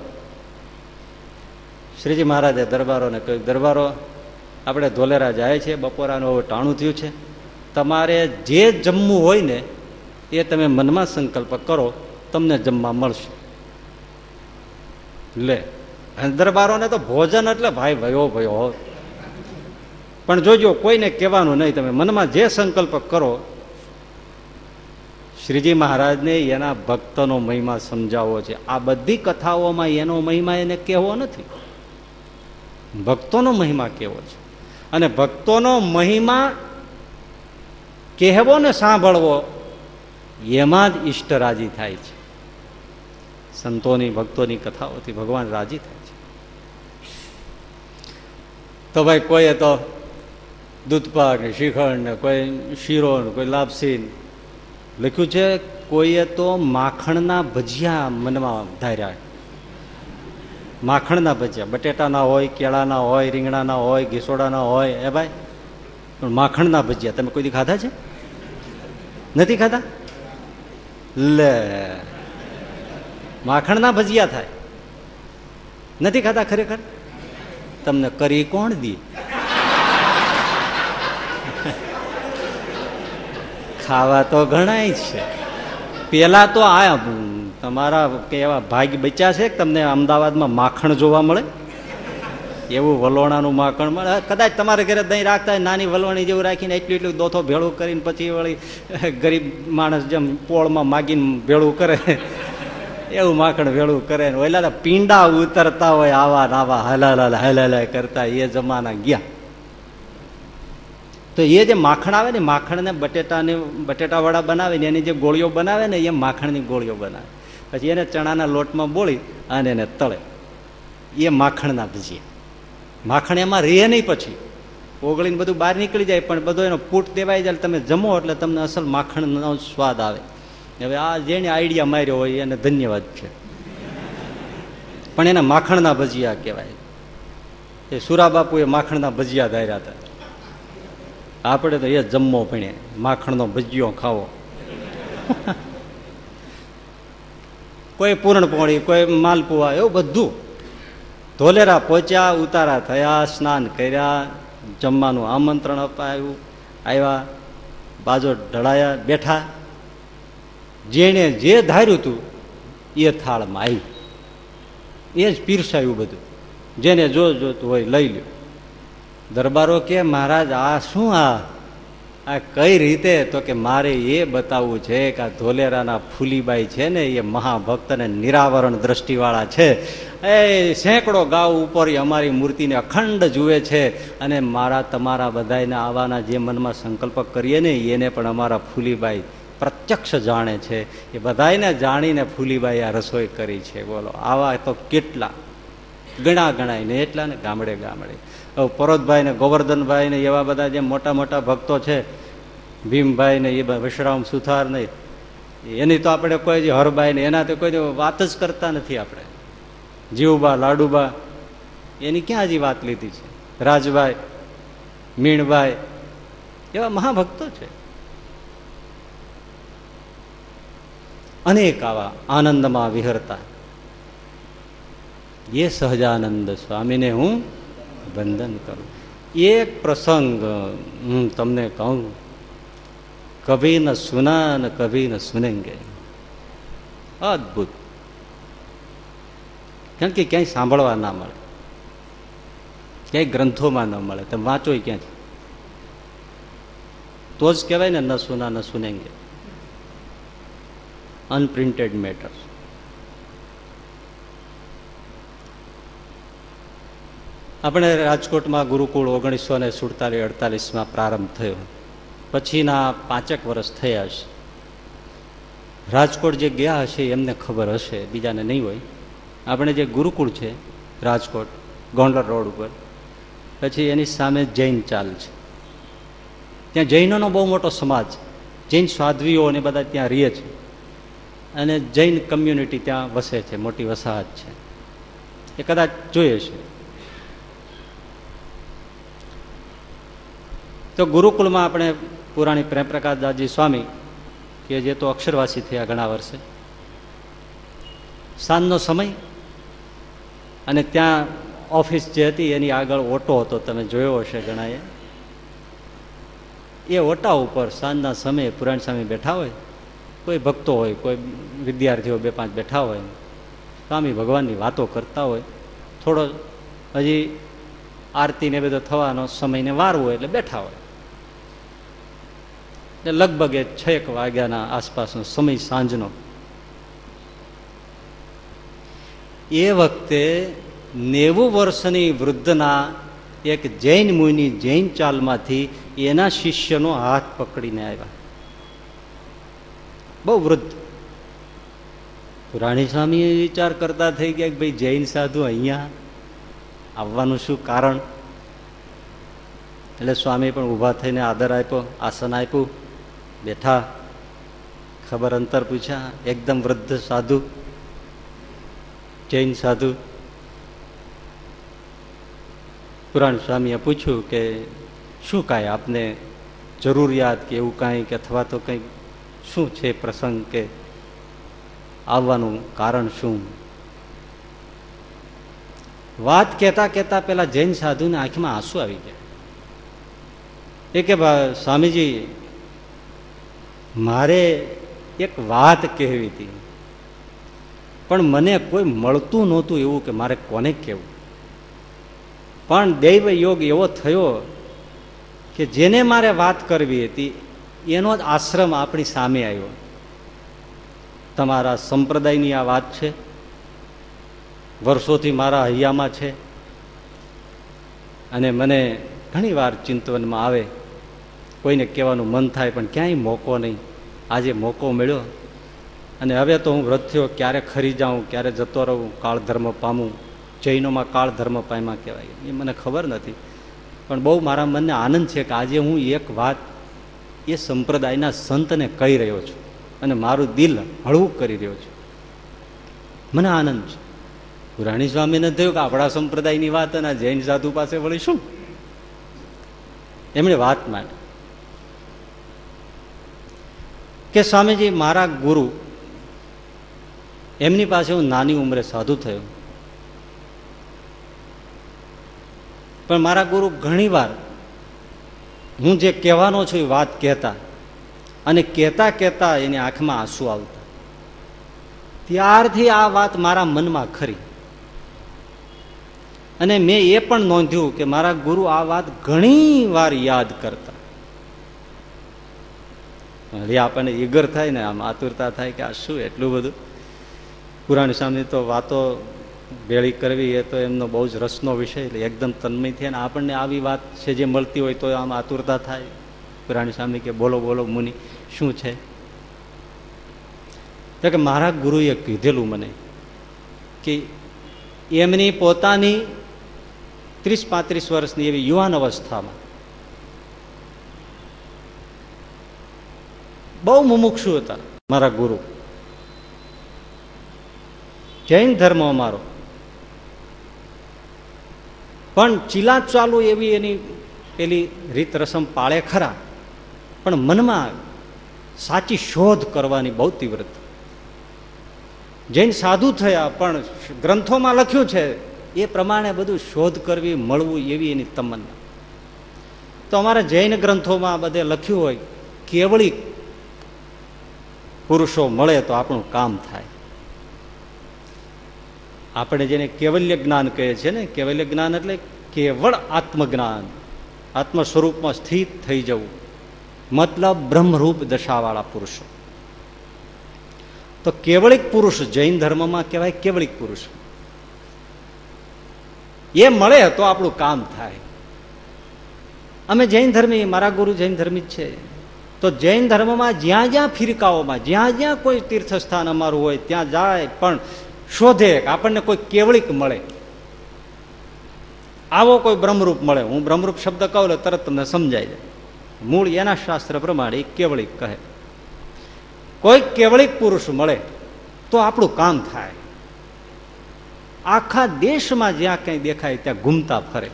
Speaker 2: શ્રીજી મહારાજે દરબારોને કહ્યું, દરબારો, આપણે ધોલેરા જાય છે, બપોરાનું હવે ટાણું થયું છે. તમારે જે જમવું હોય ને, એ તમે મનમાં સંકલ્પ કરો, તમને જમવા મળશે. લે દરબારોને તો ભોજન એટલે ભાઈ ભયો ભયો પણ જોજો, કોઈને કહેવાનું નહીં, તમે મનમાં જે સંકલ્પ કરો, શ્રીજી મહારાજને એના ભક્તનો મહિમા સમજાવવો છે. આ બધી કથાઓમાં એનો મહિમા એને કહેવો નથી. ભક્તોનો મહિમા કેવો છે. અને ભક્તોનો મહિમા કહેવો ને સાંભળવો, એમાં જ ઈષ્ટ રાજી થાય છે. સંતોની, ભક્તોની કથાઓથી ભગવાન રાજી થાય છે. તો ભાઈ કોઈએ તો દૂધપાક ને શ્રીખંડ ને કોઈ શીરો ને કોઈ લાપસી લખ્યું છે, કોઈએ તો માખણના ભજીયા મનમાં ધાર્યા. માખણના ભજીયા, બટેટાના હોય, કેળાના હોય, રીંગણાના હોય, ઘીસોડાના હોય, એ ભાઈ? પણ માખણના ભજીયા, તમે કોઈ ખાધા છે? નથી ખાધા? લે, માખણના ભજીયા થાય. નથી ખાધા ખરેખર? તમને કરી કોણ દી? ખાવા તો ઘણાય છે. પેલા તો આ, તમારા કે એવા ભાગ બચ્યા છે તમને અમદાવાદમાં માખણ જોવા મળે? એવું વલોણાનું માખણ મળે. કદાચ તમારે ઘરે દહીં રાખતા નાની વલોણી જેવું રાખીને એટલું એટલું દોથો ભેળું કરીને પછી વળી ગરીબ માણસ જેમ પોળમાં માગીને ભેળું કરે. એવું માખણ ભેળું કરે ને ઓલા પીંડા ઉતરતા હોય, આવા નાવા હલાલા હલાલ કરતા એ જમાના ગયા. તો એ જે માખણ આવે ને, માખણને બટેટાને, બટેટાવાળા બનાવે ને, એની જે ગોળીઓ બનાવે ને, એ માખણની ગોળીઓ બનાવે. પછી એને ચણાના લોટમાં બોળી અને એને તળે. એ માખણના ભજીયા. માખણ એમાં રહે નહીં પછી. ઓગળીને બધું બહાર નીકળી જાય, પણ બધો એનો પૂટ દેવાય જાય તમે જમો એટલે તમને અસલ માખણનો સ્વાદ આવે. હવે આ જેને આઈડિયા માર્યો હોય, એને ધન્યવાદ છે. પણ એને માખણના ભજીયા કહેવાય. એ સુરાબાપુએ માખણના ભજીયા ધાર્યા હતા. આપણે તો એ જમવો ભણે, માખણનો ભજીયો ખાવો. કોઈ પૂરણપોણી કોઈ માલપુઆ, એવું બધું. ધોલેરા પહોંચ્યા, ઉતારા થયા, સ્નાન કર્યા, જમવાનું આમંત્રણ અપાયું, આવ્યા બાજો ઢળાયા, બેઠા. જેણે જે ધાર્યું હતું, એ થાળમાં આવ્યું એ જ પીરસાયું બધું. જેને જો જોતું હોય, લઈ લ્યો. દરબારો કે, મહારાજ, આ શું આ? આ કઈ રીતે? તો કે, મારે એ બતાવવું છે કે આ ધોલેરાના ફૂલીબાઈ છે ને, એ મહાભક્ત અને નિરાવરણ દ્રષ્ટિવાળા છે. એ સેંકડો ગાવ ઉપર અમારી મૂર્તિને અખંડ જુએ છે અને મારા તમારા બધાને આવાના જે મનમાં સંકલ્પ કરીએ ને એને પણ અમારા ફૂલીબાઈ પ્રત્યક્ષ જાણે છે. એ બધાને જાણીને ફૂલીબાઈ આ રસોઈ કરી છે. બોલો, આવા તો કેટલા ગણા ગણાય ને એટલા ને ગામડે ગામડે. પરોતભાઈ ને ગોવર્ધનભાઈ ને એવા બધા જે મોટા મોટા ભક્તો છે ભીમભાઈ ને એ વિશ્રામ સુથાર ને એની તો આપણે કોઈ જે હરભાઈ ને એના તો કોઈ વાત જ કરતા નથી આપણે. જીવબા લાડુબા, એની ક્યાં હજી વાત લીધી છે? રાજભાઈ, મીણભાઈ, એવા મહાભક્તો છે. અનેક આવા આનંદમાં વિહરતા. એ સહજાનંદ સ્વામીને હું વંદન કરું. એક પ્રસંગ હું તમને કહું. કભી ન સુના ન કભી ન સુનેંગે. અદભુત. કારણ કે ક્યાંય સાંભળવા ના મળે. ક્યાંય ગ્રંથોમાં ન મળે. તમે વાંચો ક્યાંથી? તો જ કહેવાય ને, ન સુના, ન સુનેંગે. અનપ્રિન્ટેડ મેટર આપણે રાજકોટમાં ગુરુકુળ ઓગણીસો ને સુડતાલીસ, અડતાલીસમાં પ્રારંભ થયો. પછીના પાંચેક વર્ષ થયા છે રાજકોટ જે ગયા હશે, એમને ખબર હશે. બીજાને નહીં હોય. આપણે જે ગુરુકુળ છે, રાજકોટ, ગોંડલ રોડ ઉપર, પછી એની સામે જૈન ચાલ છે. ત્યાં જૈનોનો બહુ મોટો સમાજ જૈન સાધ્વીઓ અને બધા ત્યાં રહે છે. અને જૈન કમ્યુનિટી ત્યાં વસે છે, મોટી વસાહત છે. એ કદાચ જોઈએ છે તો ગુરુકુળમાં આપણે પુરાણી પ્રેમપ્રકાશ દાસજી સ્વામી, કે જે તો અક્ષરવાસી થયા ઘણા વર્ષે. સાંજનો સમય અને ત્યાં ઓફિસ જે હતી, એની આગળ ઓટો હતો. તમે જોયો હશે ઘણાએ. એ ઓટા ઉપર સાંજના સમયે પુરાણ સ્વામી બેઠા હોય. કોઈ ભક્તો હોય, કોઈ વિદ્યાર્થીઓ બે પાંચ બેઠા હોય. સ્વામી ભગવાનની વાતો કરતા હોય. થોડો હજી આરતીને બધો થવાનો સમયને વાર હોય એટલે બેઠા હોય. એટલે લગભગ એ છ એક વાગ્યાના આસપાસનો સમય સાંજનો. એ વખતે નેવું વર્ષની વૃદ્ધના એક જૈન મુનિ જૈન ચાલમાંથી એના શિષ્યનો હાથ પકડીને આવ્યા. બહુ વૃદ્ધ. પુરાણી સ્વામી વિચાર કરતા થઈ ગયા કે ભાઈ જૈન સાધુ અહીંયા આવવાનું શું કારણ? એટલે સ્વામી પણ ઊભા થઈને આદર આપ્યો, આસન આપ્યું, બેઠા, ખબર અંતર પૂછ્યા, એકદમ વૃદ્ધ સાધુ. જૈન સાધુ પુરાણ સ્વામીએ પૂછ્યું કે શું કાંઈ આપને જરૂરિયાત કે એવું કાંઈ કે અથવા તો કંઈક શું છે પ્રસંગ કે આવવાનું કારણ શું? વાત કહેતા કહેતા પેલા જૈન સાધુને આંખમાં આંસુ આવી ગયા. એ કે સ્વામીજી, મારે એક વાત કહેવી હતી. પણ મને કોઈ મળતું નહોતું એવું કે મારે કોને કહેવું. પણ દૈવ યોગ એવો થયો કે જેને મારે વાત કરવી હતી, એનો જ આશ્રમ આપણી સામે આવ્યો. તમારા સંપ્રદાયની આ વાત છે, વર્ષોથી મારા હૈયામાં છે, અને મને ઘણી વાર ચિંતવનમાં આવે. કોઈને કહેવાનું મન થાય પણ ક્યાંય મોકો નહીં. આજે મોકો મળ્યો. અને હવે તો હું વ્રત થયો, ક્યારે ખરી જાઉં, ક્યારે જતો રહું કાળ ધર્મ પામું, જૈનોમાં કાળ ધર્મ પામ્યા કહેવાય. એ મને ખબર નથી. પણ બહુ મારા મનને આનંદ છે કે આજે હું એક વાત એ સંપ્રદાયના સંતને કહી રહ્યો છું અને મારું દિલ હળવું કરી રહ્યો છું. મને આનંદ છે. પુરાણી સ્વામીને થયું કે આપણા સંપ્રદાયની વાત અને જૈન સાધુ પાસે વળી શું? એમણે વાત માંડી કે સ્વામીજી, મારા ગુરુ એમની પાસે હું નાની ઉંમરે સાધુ થયો. પણ મારા ગુરુ ઘણીવાર હું જે કહેવાનો છું એ વાત કહેતા અને કહેતા કહેતા એની આંખમાં આંસુ આવતા. ત્યારથી આ વાત મારા મનમાં ખરી. અને મેં એ પણ નોંધ્યું કે મારા ગુરુ આ વાત ઘણી વાર યાદ કરતા. આપણને ઈગર થાય ને આમ આતુરતા થાય કે આ શું એટલું બધું? પુરાણી સામની તો વાતો ભેળી કરવી એ તો એમનો બહુ જ રસનો વિષય, એટલે એકદમ તન્મય થાય ને આપણને આવી વાત છે જે મળતી હોય તો આમ આતુરતા થાય. પુરાણી સામે કે બોલો બોલો મુનિ, શું છે? તો કે મારા ગુરુએ કીધેલું મને કે એમની પોતાની ત્રીસ પાંત્રીસ વર્ષની એવી યુવાન અવસ્થામાં બહુ મુમુક્ષુ હતા મારા ગુરુ. જૈન ધર્મ અમારો. પણ ચીલા ચાલુ એવી એની પેલી રીત રસમ પાળે ખરા, પણ મનમાં સાચી શોધ કરવાની બહુ તીવ્રતા. જૈન સાધુ થયા, પણ ગ્રંથોમાં લખ્યું છે, એ પ્રમાણે બધું શોધ કરવી, મળવું એવી એની તમન્ના. તો અમારા જૈન ગ્રંથોમાં બધે લખ્યું હોય, કેવળી પુરુષો મળે તો આપણું કામ થાય. આપણે જેને કેવલ્ય જ્ઞાન કહે છે ને, કેવલ્ય જ્ઞાન એટલે કેવળ આત્મજ્ઞાન. આત્મ સ્વરૂપમાં સ્થિત થઈ જવું. મતલબ બ્રહ્મરૂપ દશાવાળા પુરુષો. તો કેવળિક પુરુષ જૈન ધર્મમાં કહેવાય કેવળિક પુરુષ. એ મળે તો આપણું કામ થાય. અમે જૈન ધર્મી, મારા ગુરુ જૈન ધર્મી જ છે. તો જૈન ધર્મમાં જ્યાં જ્યાં ફિરકાઓમાં, જ્યાં જ્યાં કોઈ તીર્થસ્થાન અમારું હોય, ત્યાં જાય, પણ શોધે આપણને કોઈ કેવળીક મળે. આવો કોઈ બ્રહ્મરૂપ મળે. હું બ્રહ્મરૂપ શબ્દ કહું એટલે તરત તમને સમજાય જાય. મૂળ એના શાસ્ત્ર પ્રમાણે કેવળિક કહે. કોઈ કેવળીક પુરુષ મળે તો આપણું કામ થાય. આખા દેશમાં જ્યાં કંઈ દેખાય ત્યાં ઘૂમતા ફરે.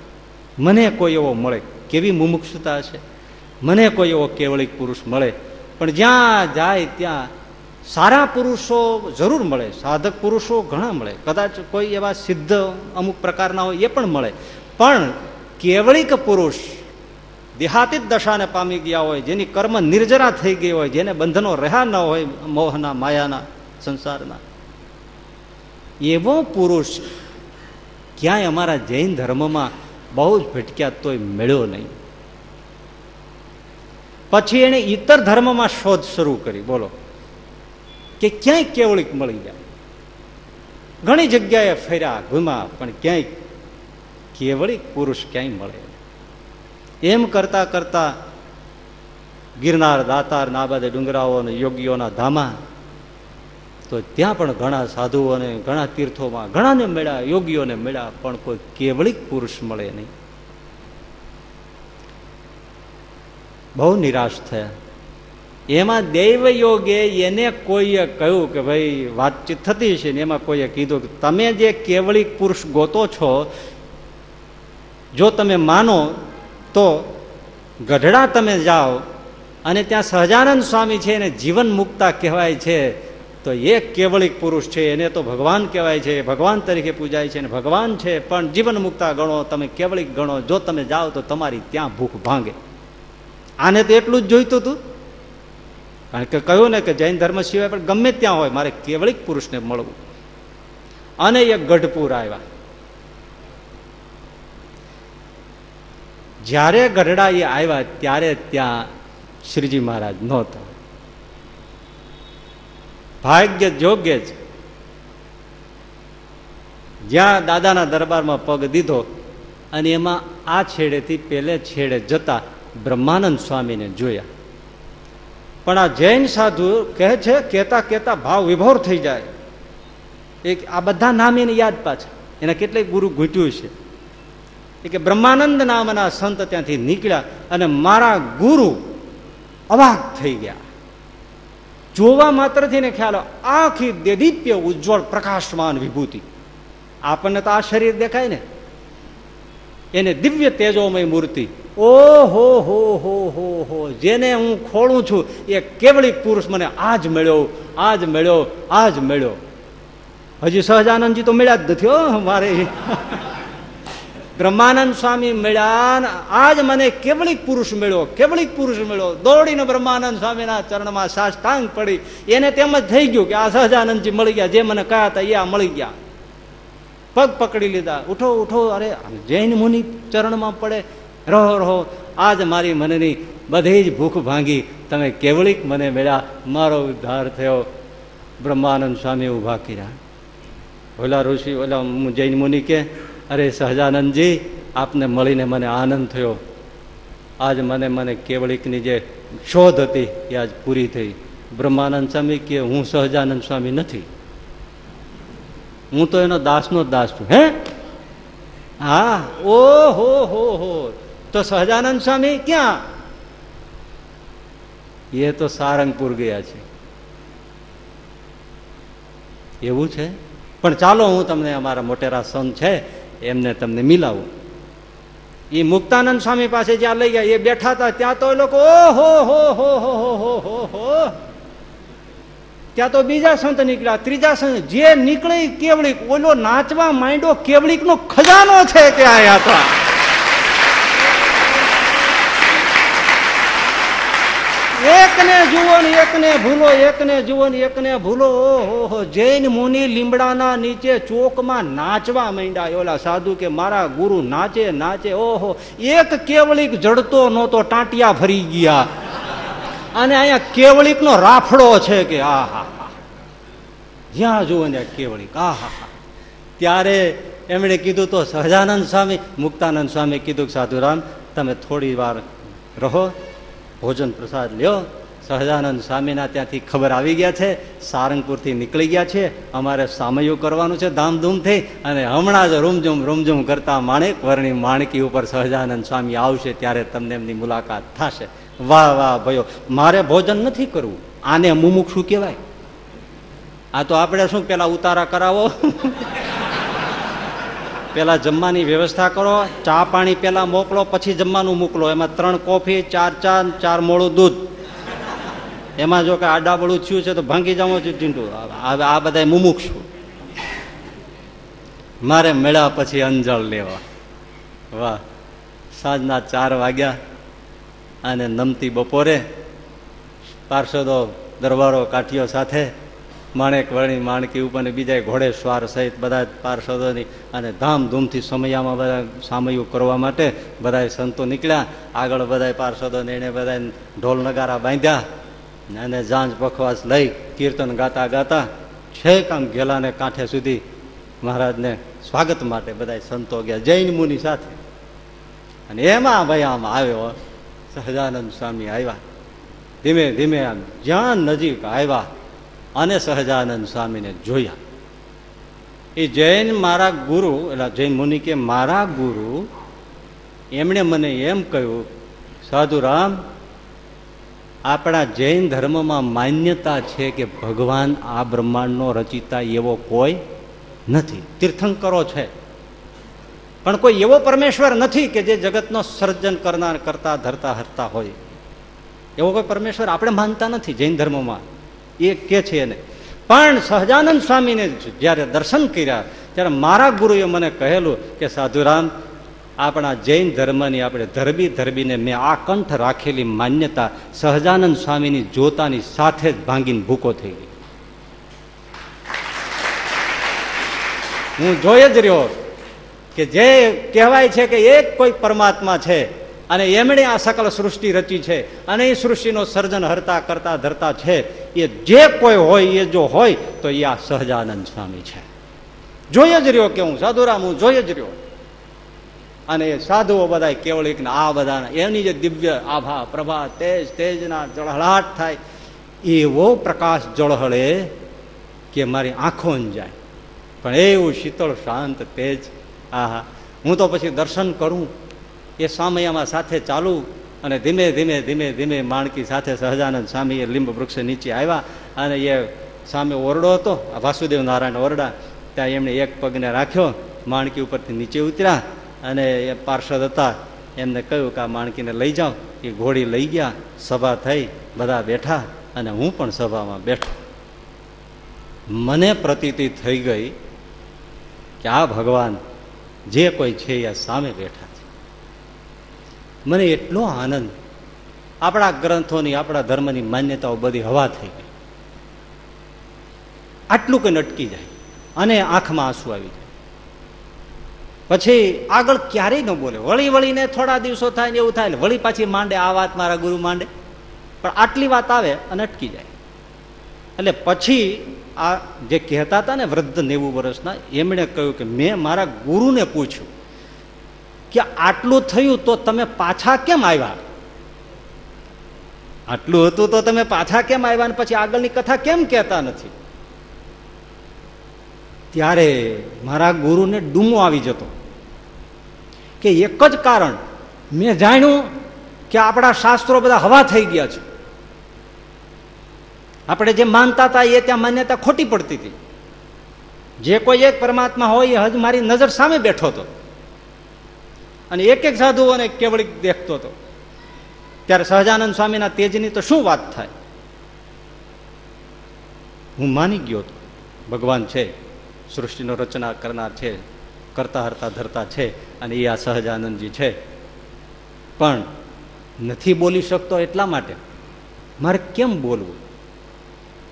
Speaker 2: મને કોઈ એવો મળે. કેવી મુમુક્ષતા છે મને કોઈ એવો કેવળિક પુરુષ મળે. પણ જ્યાં જાય ત્યાં સારા પુરુષો જરૂર મળે, સાધક પુરુષો ઘણા મળે. કદાચ કોઈ એવા સિદ્ધ અમુક પ્રકારના હોય એ પણ મળે. પણ કેવળિક પુરુષ દેહાતીત દશાને પામી ગયા હોય, જેની કર્મ નિર્જરા થઈ ગઈ હોય, જેને બંધનો રહ્યા ન હોય મોહના, માયાના, સંસારના, એવો પુરુષ ક્યાંય અમારા જૈન ધર્મમાં બહુ જ ભટક્યા તોય મળ્યો નહીં. પછી એણે ઇતર ધર્મમાં શોધ શરૂ કરી. બોલો. કે ક્યાંય કેવળીક મળી જાય. ઘણી જગ્યાએ ફેર્યા ઘુમા પણ ક્યાંય કેવળીક પુરુષ ક્યાંય મળે એમ કરતા કરતા ગિરનાર, દાતાર ના બધે ડુંગરાઓ અને યોગીઓના ધામા, તો ત્યાં પણ ઘણા સાધુઓને, ઘણા તીર્થોમાં, ઘણાને મળ્યા, યોગીઓને મળ્યા, પણ કોઈ કેવળિક પુરુષ મળે નહીં. બહુ નિરાશ થયા. એમાં દૈવ યોગે એને કોઈએ કહ્યું કે ભાઈ, વાતચીત થતી છે ને એમાં કોઈએ કીધું કે તમે જે કેવળી પુરુષ ગોતો છો, જો તમે માનો, તો ગઢડા તમે જાઓ અને ત્યાં સહજાનંદ સ્વામી છે એને જીવન મુક્તા કહેવાય છે, તો એ કેવળિક પુરુષ છે, એને તો ભગવાન કહેવાય છે, ભગવાન તરીકે પૂજાય છે અને ભગવાન છે, પણ જીવન મુક્તા ગણો, તમે કેવળિક ગણો, જો તમે જાઓ તો તમારી ત્યાં ભૂખ ભાંગે. આને તો એટલું જ જોઈતું હતું. કારણ કે કહ્યું ને કે જૈન ધર્મ સિવાય પણ ગમે ત્યાં હોય મારે કેવળિક પુરુષને મળવું. અને એ ગઢપુર આવ્યા. જ્યારે ગઢડા એ આવ્યા ત્યારે ત્યાં શ્રીજી મહારાજ નહોતા. ભાગ્ય જોગ્ય જ. જ્યાં દાદાના દરબારમાં પગ દીધો અને એમાં આ છેડેથી પેલે છેડે જતા બ્રહ્માનંદ સ્વામીને જોયા. પણ આ જૈન સાધુ કહે છે કહેતા કહેતા ભાવ વિભોર થઈ જાય. એક આ બધા નામ એને યાદ પાછા. એના કેટલાય ગુરુ ઘૂંટ્યું છે એ કે બ્રહ્માનંદ નામના સંત ત્યાંથી નીકળ્યા અને મારા ગુરુ અવાક થઈ ગયા. જોવા માત્રથી ને ખ્યાલ આખી દેદીપ્ય ઉજ્જવળ પ્રકાશમાન વિભૂતિ. આપણને તો આ શરીર દેખાય ને. એને દિવ્ય તેજોમય મૂર્તિ ઓહો, હો હો હો હો, જેને હું ખોળું છું, એ કેવળી પુરુષ મને આજ મળ્યો આજ મળ્યો આજ મળ્યો. હજી સહજાનંદજી તો મળ્યા જ નથી, હો, મારે. બ્રહ્માનંદ સ્વામી મળ્યા આજ મને કેવળી પુરુષ મળ્યો કેવળિક પુરુષ મળ્યો. દોડીને બ્રહ્માનંદ સ્વામીના ચરણમાં સાષ્ટાંગ પડી. એને તેમ જ થઈ ગયું કે આ સહજાનંદજી મળી ગયા, જે મને કહ્યા હતા, એ આ મળી ગયા. પગ પકડી લીધા. ઉઠો ઉઠો, અરે જૈન મુનિ ચરણમાં પડે. રહો રહો, આજ મારી મનની બધી જ ભૂખ ભાંગી. તમે કેવળીક મને મળ્યા મારો ઉદ્ધાર થયો. બ્રહ્માનંદ સ્વામી ઊભા કર્યા. ઓલા ઋષિ, ઓલા જૈન મુનિ કે, અરે સહજાનંદજી, આપને મળીને મને આનંદ થયો. આજ મને મને કેવળીકની જે શોધ હતી, એ આજ પૂરી થઈ. બ્રહ્માનંદ સ્વામી કે, હું સહજાનંદ સ્વામી નથી. હું તો એનો દાસનો જ દાસ છું. હે? હા. ઓ હો હો હો. તો સહજાનંદ સ્વામી ક્યાં? એ તો સારંગપુર ગયા છે. એવું છે? પણ ચાલો હું તમને અમારા મોટેરા સંત છે, એમને તમને મિલાવું. એ મુક્તાનંદ સ્વામી પાસે જ્યાં લઈ ગયા, એ બેઠા હતા, ત્યાં તો એ લોકો, ઓહો, હો હો હો હો હો ત્યાં તો બીજા સંત નીકળ્યા, ત્રીજા સંત, જે નીકળી કેવડીક ઓલો નાચવા માંડ્યો કેવડીક નો ખજાનો છે ત્યાં હતા. એકને જુઓ ને એકને ભૂલો, એકને જુઓ ને એકને ભૂલો. ઓહો, જૈન મુનિ લીમડાના નીચે ચોકમાં નાચવા માંડ્યા. ઓલા સાધુ કે મારા ગુરુ નાચે નાચે. ઓહો, એક કેવળીક જડતો નહોતો, ટાંટિયા ફરી ગયા. અને અહીંયા કેવળિક નો રાફડો છે કે આ જ્યાં જુઓ ને કેવળિક આ ત્યારે એમણે કીધું તો સહજાનંદ સ્વામી, મુક્તાનંદ સ્વામી કીધું કે સાધુરામ, તમે થોડી વાર રહો ભોજન પ્રસાદ લ્યો. સહજાનંદ સ્વામીના ત્યાંથી ખબર આવી ગયા છે, સારંગપુરથી નીકળી ગયા છે. અમારે સામયું કરવાનું છે ધામધૂમથી અને હમણાં જ રૂમઝૂમ રૂમઝૂમ કરતા માણેક વર્ણી માણકી ઉપર સહજાનંદ સ્વામી આવશે ત્યારે તમને એમની મુલાકાત થશે. વાહ વાહ, ભયો. મારે ભોજન નથી કરવું. આને મુમુક્ષુ કહેવાય. આ તો આપણે શું પેલા ઉતારા કરાવો? પેલા જમવાની વ્યવસ્થા કરો, ચા પાણી પેલા મોકલો, પછી જમવાનું મોકલો. એમાં ત્રણ કોફી, ચાર ચા ચાર મોળું દૂધ. એમાં જો કે આડાબડું થયું છે તો ભાંગી જવું છું ચીંટુ આ બધા મુમુક્ષુ મારે મેળા પછી અંજળ લેવા. વાહ. સાંજના ચાર વાગ્યા અને નમતી બપોરે પાર્ષદો દરબારો કાઠીઓ સાથે. માણેક, વરણી, માણકી ઉપર ને બીજા ઘોડે, સ્વાર સહિત બધા પાર્ષદોની અને ધામધૂમથી સમયામાં બધા સામયું કરવા માટે બધા સંતો નીકળ્યા. આગળ બધા પાર્ષદોને એને બધા ઢોલ નગારા બાંધ્યા અને જાંજ પખવાસ લઈ કીર્તન ગાતા ગાતા છેક આમ ગેલાને કાંઠે સુધી મહારાજને સ્વાગત માટે બધા સંતો ગયા જૈન મુનિ સાથે. અને એમાં ભાઈ આમ આવ્યો સહજાનંદ સ્વામી આવ્યા. ધીમે ધીમે આમ જ્યાં નજીક આવ્યા અને સહજાનંદ સ્વામીને જોયા. એ જૈન મારા ગુરુ, એટલે જૈન મુનિ કે મારા ગુરુ, એમણે મને એમ કહ્યું સાધુરામ આપણા જૈન ધર્મમાં માન્યતા છે કે ભગવાન આ બ્રહ્માંડનો રચિતા એવો કોઈ નથી. તીર્થંકરો છે. પણ કોઈ એવો પરમેશ્વર નથી કે જે જગતનો સર્જન કરનાર કરતા, ધરતા, હરતા હોય. એવો કોઈ પરમેશ્વર આપણે માનતા નથી જૈન ધર્મમાં. એ કે છે એને. પણ સહજાનંદ સ્વામીને જ્યારે દર્શન કર્યા, ત્યારે મારા ગુરુએ મને કહેલું કે સાધુરામ, આપણા જૈન ધર્મની આપણે ધરબી ધરબીને મેં આ કંઠ રાખેલી માન્યતા સહજાનંદ સ્વામીની જોતાની સાથે જ ભાંગીને ભૂકો થઈ ગઈ. હું જોઈ જ રહ્યો કે જે કહેવાય છે કે એક કોઈ પરમાત્મા છે અને એમણે આ સકલ સૃષ્ટિ રચી છે. અને એ સૃષ્ટિનો સર્જન હરતા કરતા ધરતા છે. એ જે કોઈ હોય, એ જો હોય, તો એ આ સહજાનંદ સ્વામી છે. જોઈ જ રહ્યો કે હું સાધુરામ, હું જોઈ જ રહ્યો. અને એ સાધુઓ બધા કેવળિક આ બધા એની જે દિવ્ય આભા, પ્રભા, તેજ, તેજના જળહળાટ થાય, એવો પ્રકાશ જળહળે કે મારી આંખો જાય. પણ એવું શીતળ, શાંત, તેજ, આહા. હું તો પછી દર્શન કરું એ સામયામાં સાથે ચાલુ અને ધીમે ધીમે ધીમે ધીમે માણકી સાથે સહજાનંદ સ્વામી એ લીંબ વૃક્ષ નીચે આવ્યા અને એ સામે ઓરડો હતો વાસુદેવ નારાયણ ઓરડા. ત્યાં એમણે એક પગને રાખ્યો, માણકી ઉપરથી નીચે ઉતર્યા અને એ પાર્ષદ હતા. એમને કહ્યું કે આ માણકીને લઈ જાઓ. એ ઘોડી લઈ ગયા, સભા થઈ, બધા બેઠા અને હું પણ સભામાં બેઠો. મને પ્રતીતિ થઈ ગઈ કે આ ભગવાન જે કોઈ છે એ સામે બેઠા. મને એટલો આનંદ. આપણા ગ્રંથોની, આપણા ધર્મની માન્યતાઓ બધી હવા થઈ ગઈ. આટલું કંઈ અટકી જાય અને આંખમાં આંસુ આવી જાય. પછી આગળ ક્યારેય ન બોલે. વળી વળીને થોડા દિવસો થાય ને એવું થાય ને વળી પાછી માંડે, આ વાત મારા ગુરુ માંડે. પણ આટલી વાત આવે અને અટકી જાય. એટલે પછી આ જે કહેતા હતા ને વૃદ્ધ નેવું વર્ષના, એમણે કહ્યું કે મેં મારા ગુરુને પૂછ્યું. કે આટલું થયું તો તમે પાછા કેમ આવ્યા? આટલું હતું તો તમે પાછા કેમ આવ્યા ને પછી આગળની કથા કેમ કહેતા નથી? ત્યારે મારા ગુરુને ડૂમો આવી જતો. કે એક જ કારણ, મેં જાણ્યું કે આપણા શાસ્ત્રો બધા હવા થઈ ગયા છે. આપણે જે માનતા હતા એ ત્યાં માન્યતા ખોટી પડતી હતી. જે કોઈ એક પરમાત્મા હોય એ હજ મારી નજર સામે બેઠો હતો. અને એક એક સાધુઓને કેવડીક દેખતો હતો. ત્યારે સહજાનંદ સ્વામીના તેજની તો શું વાત થાય? હું માની ગયો હતો. ભગવાન છે, સૃષ્ટિનો રચના કરનાર છે, કરતા હરતા ધરતા છે, અને એ આ સહજાનંદજી છે. પણ નથી બોલી શકતો એટલા માટે મારે કેમ બોલવું?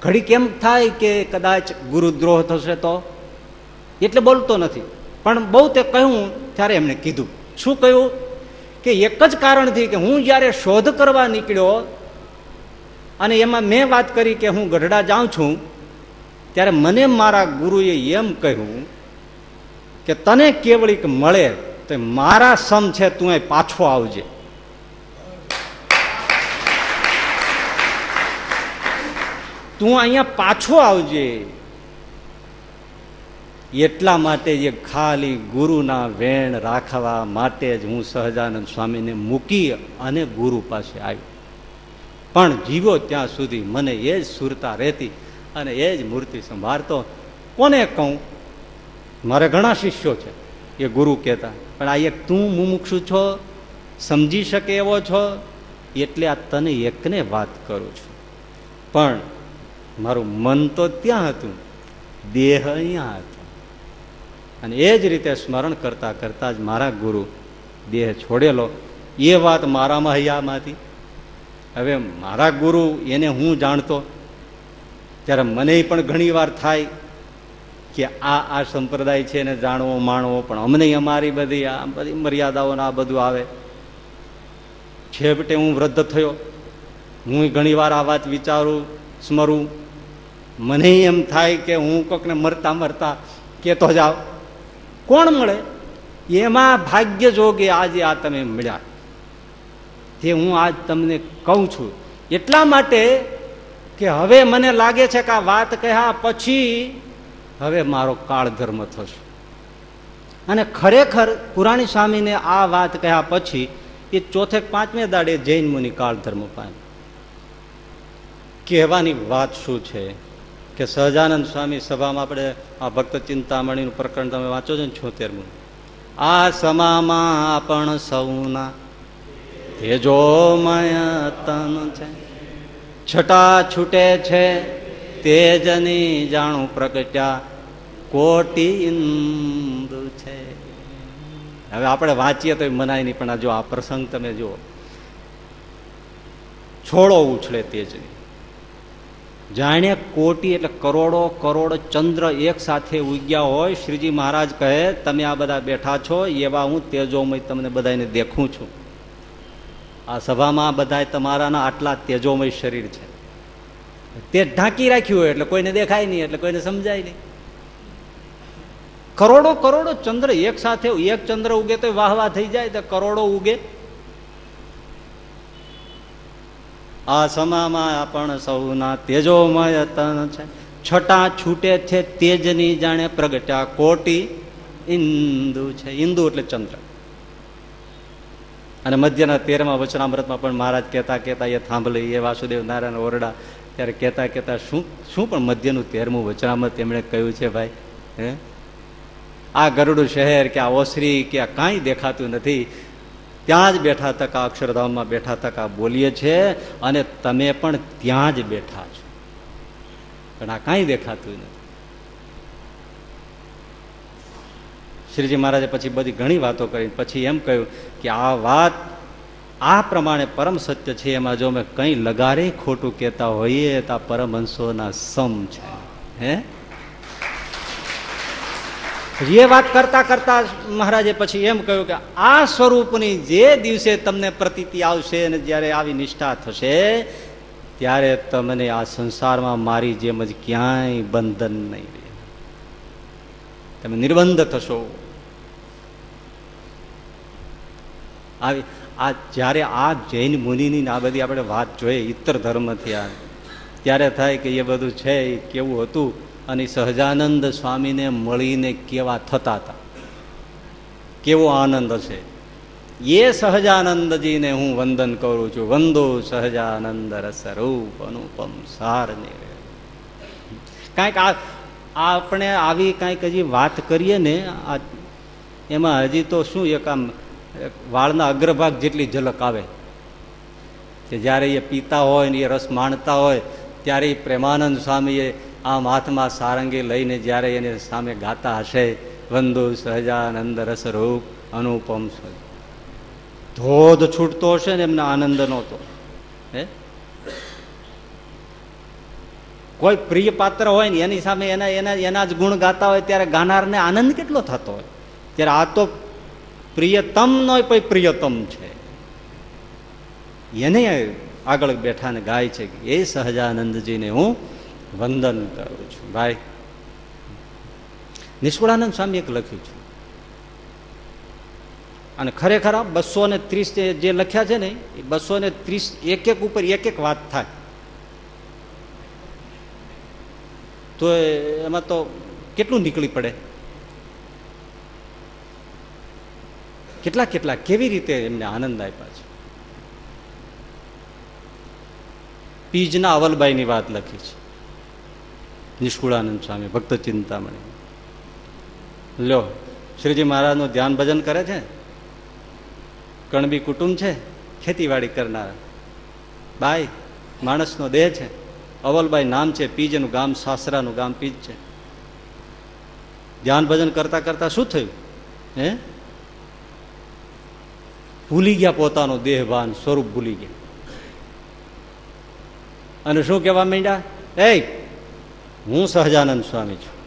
Speaker 2: ઘડી કેમ થાય કે કદાચ ગુરુદ્રોહ થશે તો? એટલે બોલતો નથી. પણ બહુ તે કહ્યું ત્યારે એમણે કીધું શું કહ્યું કે એક જ કારણથી કે હું જ્યારે શોધ કરવા નીકળ્યો અને એમાં મેં વાત કરી કે હું ગઢડા જાઉં છું, ત્યારે મને મારા ગુરુએ એમ કહ્યું કે તને કેવળીક મળે તો મારા સમ છે તું અહીં પાછો આવજે. તું અહીંયા પાછો આવજે. એટલા માટે જે ખાલી ગુરુના વેણ રાખવા માટે જ હું સહજાનંદ સ્વામીને મૂકી અને ગુરુ પાસે આવ્યો. પણ જીવો ત્યાં સુધી મને એ જ સુરતા રહેતી અને એ જ મૂર્તિ સંભાળતો. કોને કહું? મારે ઘણા શિષ્યો છે, એ ગુરુ કહેતા, પણ આ એક તું મુમુક્ષુ છો? સમજી શકે એવો છો? એટલે આ તને એકને વાત કરું છું. પણ મારું મન તો ત્યાં હતું, દેહ અહીંયા હતો. અને એ જ રીતે સ્મરણ કરતા કરતા જ મારા ગુરુ દેહ છોડેલો. એ વાત મારામાં હૈયામાંથી હવે મારા ગુરુ એને હું જાણતો? ત્યારે મને પણ ઘણી વાર થાય કે આ આ સંપ્રદાય છે એને જાણવો, માણવો, પણ અમને અમારી બધી આ બધી મર્યાદાઓને આ બધું આવે. છેવટે હું વૃદ્ધ થયો. હું ઘણી વાર આ વાત વિચારું, સ્મરું. મને એમ થાય કે હું કોકને મરતા મરતા કહેતો જાવ કોણ મળે? એમાં ભાગ્ય જોગે આજે આ તમે મળ્યા. તે હું આજ તમને કહું છું. એટલા માટે કે હવે મને લાગે છે કે આ વાત કહ્યા પછી હવે મારો કાળ ધર્મ થશે. અને ખરેખર પુરાણી સ્વામીને આ વાત કહ્યા પછી એ ચોથે પાંચમે દાડે જૈન મુનિ કાળ ધર્મ પામે કહેવાની વાત શું છે? કે સહજાનંદ સ્વામી સભામાં આપણે આ ભક્ત ચિંતામણીનું પ્રકરણ તમે વાંચો છો ને છોતેરમું આ સમામાં પણ સૌના તેજોમય તન છે. છટા છૂટે છે, તેજની જાણું પ્રગટ્યા કોટી ઇન્દુ છે. હવે આપણે વાંચીએ તો મનાય નહીં, પણ જો આ પ્રસંગ તમે જુઓ. છોડો ઉછળે તેજની. જાણે કોટી એટલે કરોડો, કરોડ ચંદ્ર એક સાથે ઉગ્યા હોય, શ્રીજી મહારાજ કહે, તમે આ બધા બેઠા છો, એવા હું તેજોમય તમને બધાને દેખું છું. આ સભામાં બધા તમારાના આટલા તેજોમય શરીર છે. તે ઢાંકી રાખ્યું હોય એટલે કોઈને દેખાય નહીં, એટલે કોઈને સમજાય નહીં. કરોડો કરોડો ચંદ્ર એક સાથે, એક ચંદ્ર ઉગે તો વાહ વાહ થઈ જાય, તો કરોડો ઉગે. આ સમામાં પણ સૌના તેજોમય તન છે. છટા છૂટે છે તેજની જાણે પ્રગટ્યા કોટી. ઇન્દુ છે. ઇન્દુ એટલે ચંદ્ર. અને મધ્યના તેરમા વચનામૃતમાં પણ મહારાજ કહેતા કહેતા એ થાંભલી, એ વાસુદેવ નારાયણ ઓરડા ત્યારે કહેતા કહેતા, શું શું પણ મધ્યનું તેરમું વચનામૃત એમણે કહ્યું છે ભાઈ? હે? આ ગરુડ શહેર કે આ ઓસરી કે આ કાંઈ દેખાતું નથી. ત્યાં જ બેઠા તકા અક્ષરધામમાં બેઠા તકા બોલીએ છીએ અને તમે પણ ત્યાં જ બેઠા છો. પણ આ કાંઈ દેખાતું નથી. શ્રીજી મહારાજે પછી બધી ઘણી વાતો કરી, પછી એમ કહ્યું કે આ વાત આ પ્રમાણે પરમ સત્ય છે, એમાં જો અમે કંઈ લગારે ખોટું કહેતા હોઈએ તો આ પરમહંસોના સમ છે. હે? એ વાત કરતા કરતા મહારાજે પછી એમ કહ્યું કે આ સ્વરૂપની જે દિવસે તમને પ્રતીતિ આવશે અને જ્યારે આવી નિષ્ઠા થશે, ત્યારે તમને આ સંસારમાં મારી જેમ જ ક્યાંય બંધન નહીં રહે. તમે નિર્બંધ થશો. આવી આ જ્યારે આ જૈન મુનિની આ બધી આપણે વાત જોઈએ ઇતર ધર્મથી આ ત્યારે થાય કે એ બધું છે કેવું હતું? અને સહજાનંદ સ્વામીને મળીને કેવા થતા હતા? કેવો આનંદ હશે એ સહજાનંદજીને હું વંદન કરું છું. વંદો સહજાનંદ રસરૂપ અનુપમ સારને. કાંઈક આ આપણે આવી કાંઈક હજી વાત કરીએ ને, આ એમાં હજી તો શું એક આમ વાળના અગ્રભાગ જેટલી ઝલક આવે. કે જ્યારે એ પીતા હોય ને એ રસ માણતા હોય, ત્યારે પ્રેમાનંદ સ્વામીએ આમ હાથમાં સારંગી લઈને જ્યારે એને સામે ગાતા હશે, વંદુ સહજાનંદ રસરૂપ અનુપમ ધોધ છૂટતો હશે ને એમના આનંદ નહોતો. હે? કોઈ પ્રિય પાત્ર હોય ને એની સામે એના એના એના જ ગુણ ગાતા હોય ત્યારે ગાનારને આનંદ કેટલો થતો હોય? ત્યારે આ તો પ્રિયતમ નો કોઈ પ્રિયતમ છે. એને આગળ બેઠાને ગાય છે એ સહજાનંદજીને હું વંદન કરું છું. ભાઈ, નિષ્કુળાનંદ સ્વામી એક લખ્યું છે. અને ખરેખર બસો ને ત્રીસ જે લખ્યા છે ને, એ બસો ને ત્રીસ એક એક ઉપર એક એક વાત થાય. તો એમાં તો કેટલું નીકળી પડે? કેટલા કેટલા કેવી રીતે એમને આનંદ આપ્યા છે? પીજના અવલબાઈની વાત લખી છે. નિષ્કુળાનંદ સ્વામી, ભક્ત ચિંતામણી. લ્યો, શ્રીજી મહારાજનું ધ્યાન ભજન કરે છે? કણબી કુટુંબ છે? ખેતીવાડી કરનાર. બાઈ, માણસનો દેહ છે. અવલબાઈ નામ છે, પીજનું ગામ, સાસરાનું ગામ, પીજ છે. ધ્યાન ભજન કરતા કરતા શું થયું? હે? ભૂલી ગયા પોતાનો દેહભાન, સ્વરૂપ ભૂલી ગયા. અને શું કહેવા માંડ્યા? એ હું સહજાનંદ સ્વામી છું.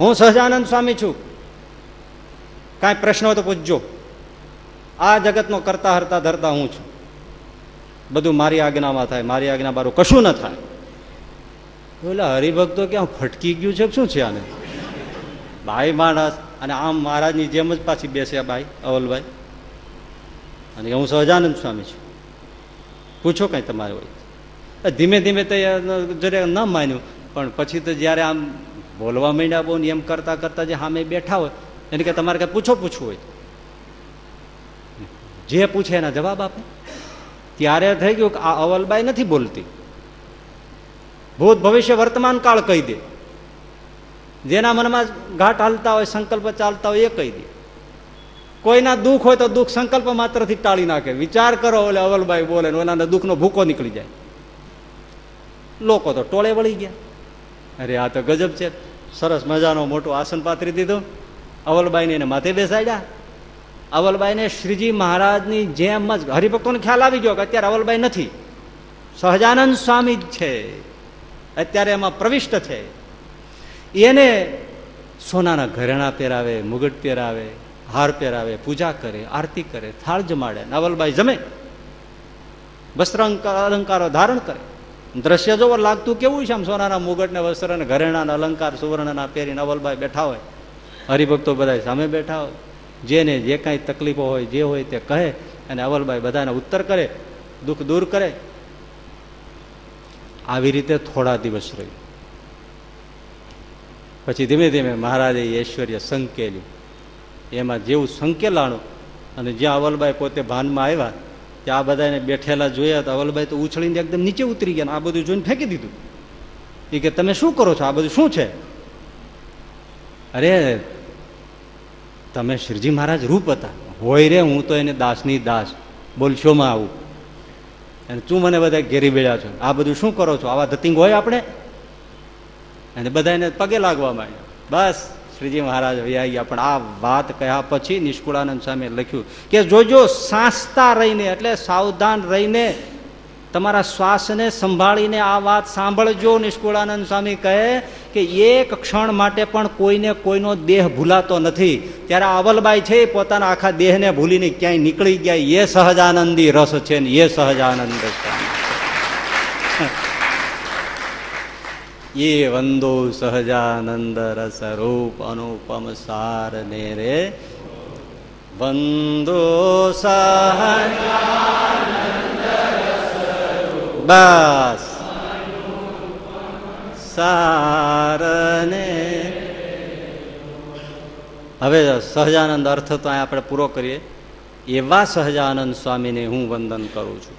Speaker 2: હું સહજાનંદ સ્વામી છું. કાંઈ પ્રશ્નો તો પૂછજો. આ જગતનો કરતા હરતા ધરતા હું છું. બધું મારી આજ્ઞામાં થાય, મારી આજ્ઞા બારું કશું ન થાય. બોલે હરિભક્તો ક્યાં ફટકી ગયું છે, શું છે આને? ભાઈ માણસ, અને આમ મહારાજની જેમ જ પાછી બેસ્યા ભાઈ, અવલભાઈ. અને હું સહજાનંદ સ્વામી છું. પૂછો કઈ તમારે હોય ધીમે ધીમે તો જરે ન માન્યું. પણ પછી તો જ્યારે આમ બોલવા માંડ્યા બહુ એમ કરતા કરતા જે સામે બેઠા હોય, એને કે તમારે કઈ પૂછો પૂછવું હોય. જે પૂછે એના જવાબ આપે. ત્યારે થઈ ગયું કે આ અવલબાઈ નથી બોલતી. ભૂત ભવિષ્ય વર્તમાન કાળ કહી દે. જેના મનમાં ઘાટ હાલતા હોય, સંકલ્પ ચાલતા હોય એ કહી દે. કોઈના દુઃખ હોય તો દુઃખ સંકલ્પ માત્રથી ટાળી નાખે. વિચાર કરો એટલે અવલબાઈ બોલે એના દુઃખનો ભૂકો નીકળી જાય. લોકો તો ટોળે વળી ગયા. અરે, આ તો ગજબ છે. સરસ મજાનો મોટું આસન પાથરી દીધું. અવલબાઈને એને માથે બેસાડ્યા. અવલબાઈને શ્રીજી મહારાજની જેમ જ હરિભક્તોને ખ્યાલ આવી ગયો કે અત્યારે અવલબાઈ નથી. સહજાનંદ સ્વામી જ છે. અત્યારે એમાં પ્રવિષ્ટ છે. એને સોનાના ઘરેણા પહેરાવે, મુગટ પહેરાવે, હાર પહેરાવે, પૂજા કરે, આરતી કરે, થાળ જમાડે નવલબાઈ જમે. વસ્ત્ર અલંકારો ધારણ કરે. દ્રશ્ય જોવો, લાગતું કેવું છે આમ સોનાના મુગટને વસ્ત્ર ને ઘરેણાના અલંકાર, સુવર્ણના પહેરીને અવલબાઈ બેઠા હોય. હરિભક્તો બધા સામે બેઠા હોય. જેને જે કાંઈ તકલીફો હોય, જે હોય તે કહે અને અવલબાઈ બધાને ઉત્તર કરે, દુઃખ દૂર કરે. આવી રીતે થોડા દિવસ રહ્યું. પછી ધીમે ધીમે મહારાજે ઐશ્વર્ય સંકેલ્યું. એમાં જેવું સંકેલાણું અને જ્યાં અવલબાઈ પોતે ભાનમાં આવ્યા કે આ બધાને બેઠેલા જોયા તો અવલભાઈ તો ઉછળીને એકદમ નીચે ઉતરી ગયા આ બધું જોઈને ફેંકી દીધું. એ કે, તમે શું કરો છો? આ બધું શું છે? અરે, તમે શ્રીજી મહારાજ રૂપ હતા. હોય રે, હું તો એને દાસની દાસ. બોલશોમાં આવું. અને તું મને બધા ઘેરી બેળ્યા છો. આ બધું શું કરો છો? આવા ધતિંગ હોય આપણે? અને બધા એને પગે લાગવા માંડ્યા. બસ. શ્રીજી મહારાજ વૈયા ગયા. પણ આ વાત કહ્યા પછી નિષ્કુળાનંદ સામે લખ્યું કે જોજો, સાંસતા રહીને, એટલે સાવધાન રહીને તમારા શ્વાસને સંભાળીને આ વાત સાંભળજો. નિષ્કુળાનંદ સ્વામી કહે કે એક ક્ષણ માટે પણ કોઈને કોઈનો દેહ ભૂલાતો નથી. ત્યારે અવલબાઈ છે પોતાના આખા દેહને ભૂલીને ક્યાંય નીકળી ગયા. એ સહજાનંદી રસ છે ને એ સહજાનંદ સ્વામી. એ વંદો સહજાનંદ રસરૂપ અનુપમ સાર ને રે વંદો સહજાનંદ બસ. સારને હવે સહજાનંદ અર્થ તો આપણે પૂરો કરીએ. એવા સહજાનંદ સ્વામીને હું વંદન કરું છું.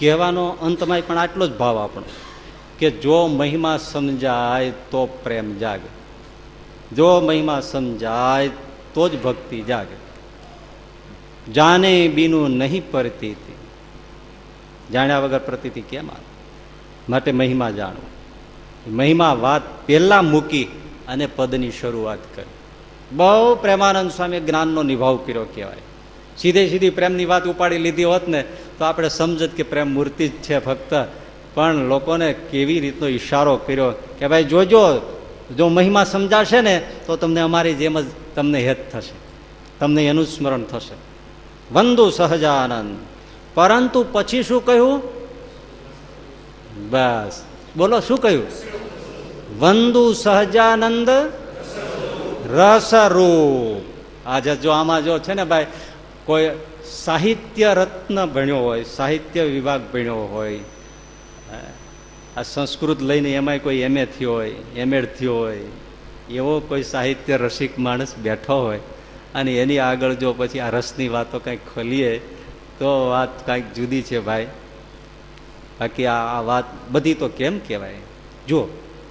Speaker 2: કહેવાનો અંતમાં પણ આટલો જ ભાવ આપણો. કે જો મહિમા સમજાય તો પ્રેમ જાગે. જો મહિમા સમજાય તો જ ભક્તિ જાગે. જાને બીનું નહીં પરતી જાણ્યા વગર પ્રતિતિ કેમ માટે મહિમા જાણવું. મહિમા વાત પહેલા મૂકી અને પદની શરૂઆત કરી. બહુ પ્રેમાનંદ સ્વામી જ્ઞાનનો નિભાવ કર્યો કહેવાય. સીધે સીધી પ્રેમની વાત ઉપાડી લીધી હોત ને, તો આપણે સમજત કે પ્રેમ મૂર્તિ જ છે ફક્ત પણ લોકોને કેવી રીતનો ઈશારો કર્યો કે ભાઈ જોજો, જો મહિમા સમજાશે ને, તો તમને અમારી જેમ જ તમને હેત થશે. તમને એનું સ્મરણ થશે. વંદુ સહજાનંદ. પરંતુ પછી શું કહ્યું? બસ. બોલો, શું કહ્યું? વંદુ સહજાનંદ રસરૂપ. આજે જો આમાં જો છે ને ભાઈ, કોઈ સાહિત્ય રત્ન ભણ્યો હોય, સાહિત્ય વિભાગ ભણ્યો હોય આ સંસ્કૃત લઈને એમાંય કોઈ એમએ થયો હોય એમએડ થયો હોય, એવો કોઈ સાહિત્ય રસિક માણસ બેઠો હોય અને એની આગળ જો પછી આ રસની વાતો કંઈક ખોલીએ, તો વાત કાંઈક જુદી છે ભાઈ. બાકી આ વાત બધી તો કેમ કહેવાય? જુઓ,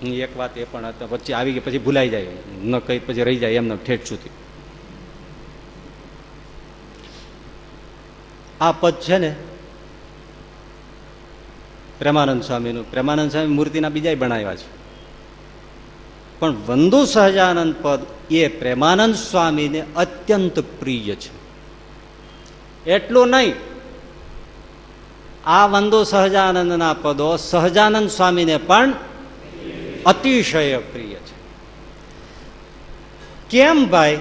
Speaker 2: હું એક વાત એ પણ હતા વચ્ચે આવી ગઈ, પછી ભૂલાઈ જાય. ન કઈ પછી રહી જાય, એમને ઠેઠ સુધી. આ પદ છે ને પ્રેમાનંદ સ્વામીનું. પ્રેમાનંદ સ્વામી મૂર્તિના બીજા બનાવ્યા છે. પણ વંદુ સહજાનંદ પદ એ પ્રેમાનંદ સ્વામીને અત્યંત પ્રિય છે. એટલું નહીં, આ વંદુ સહજાનંદના પદો સહજાનંદ સ્વામીને પણ અતિશય પ્રિય છે. કેમ ભાઈ?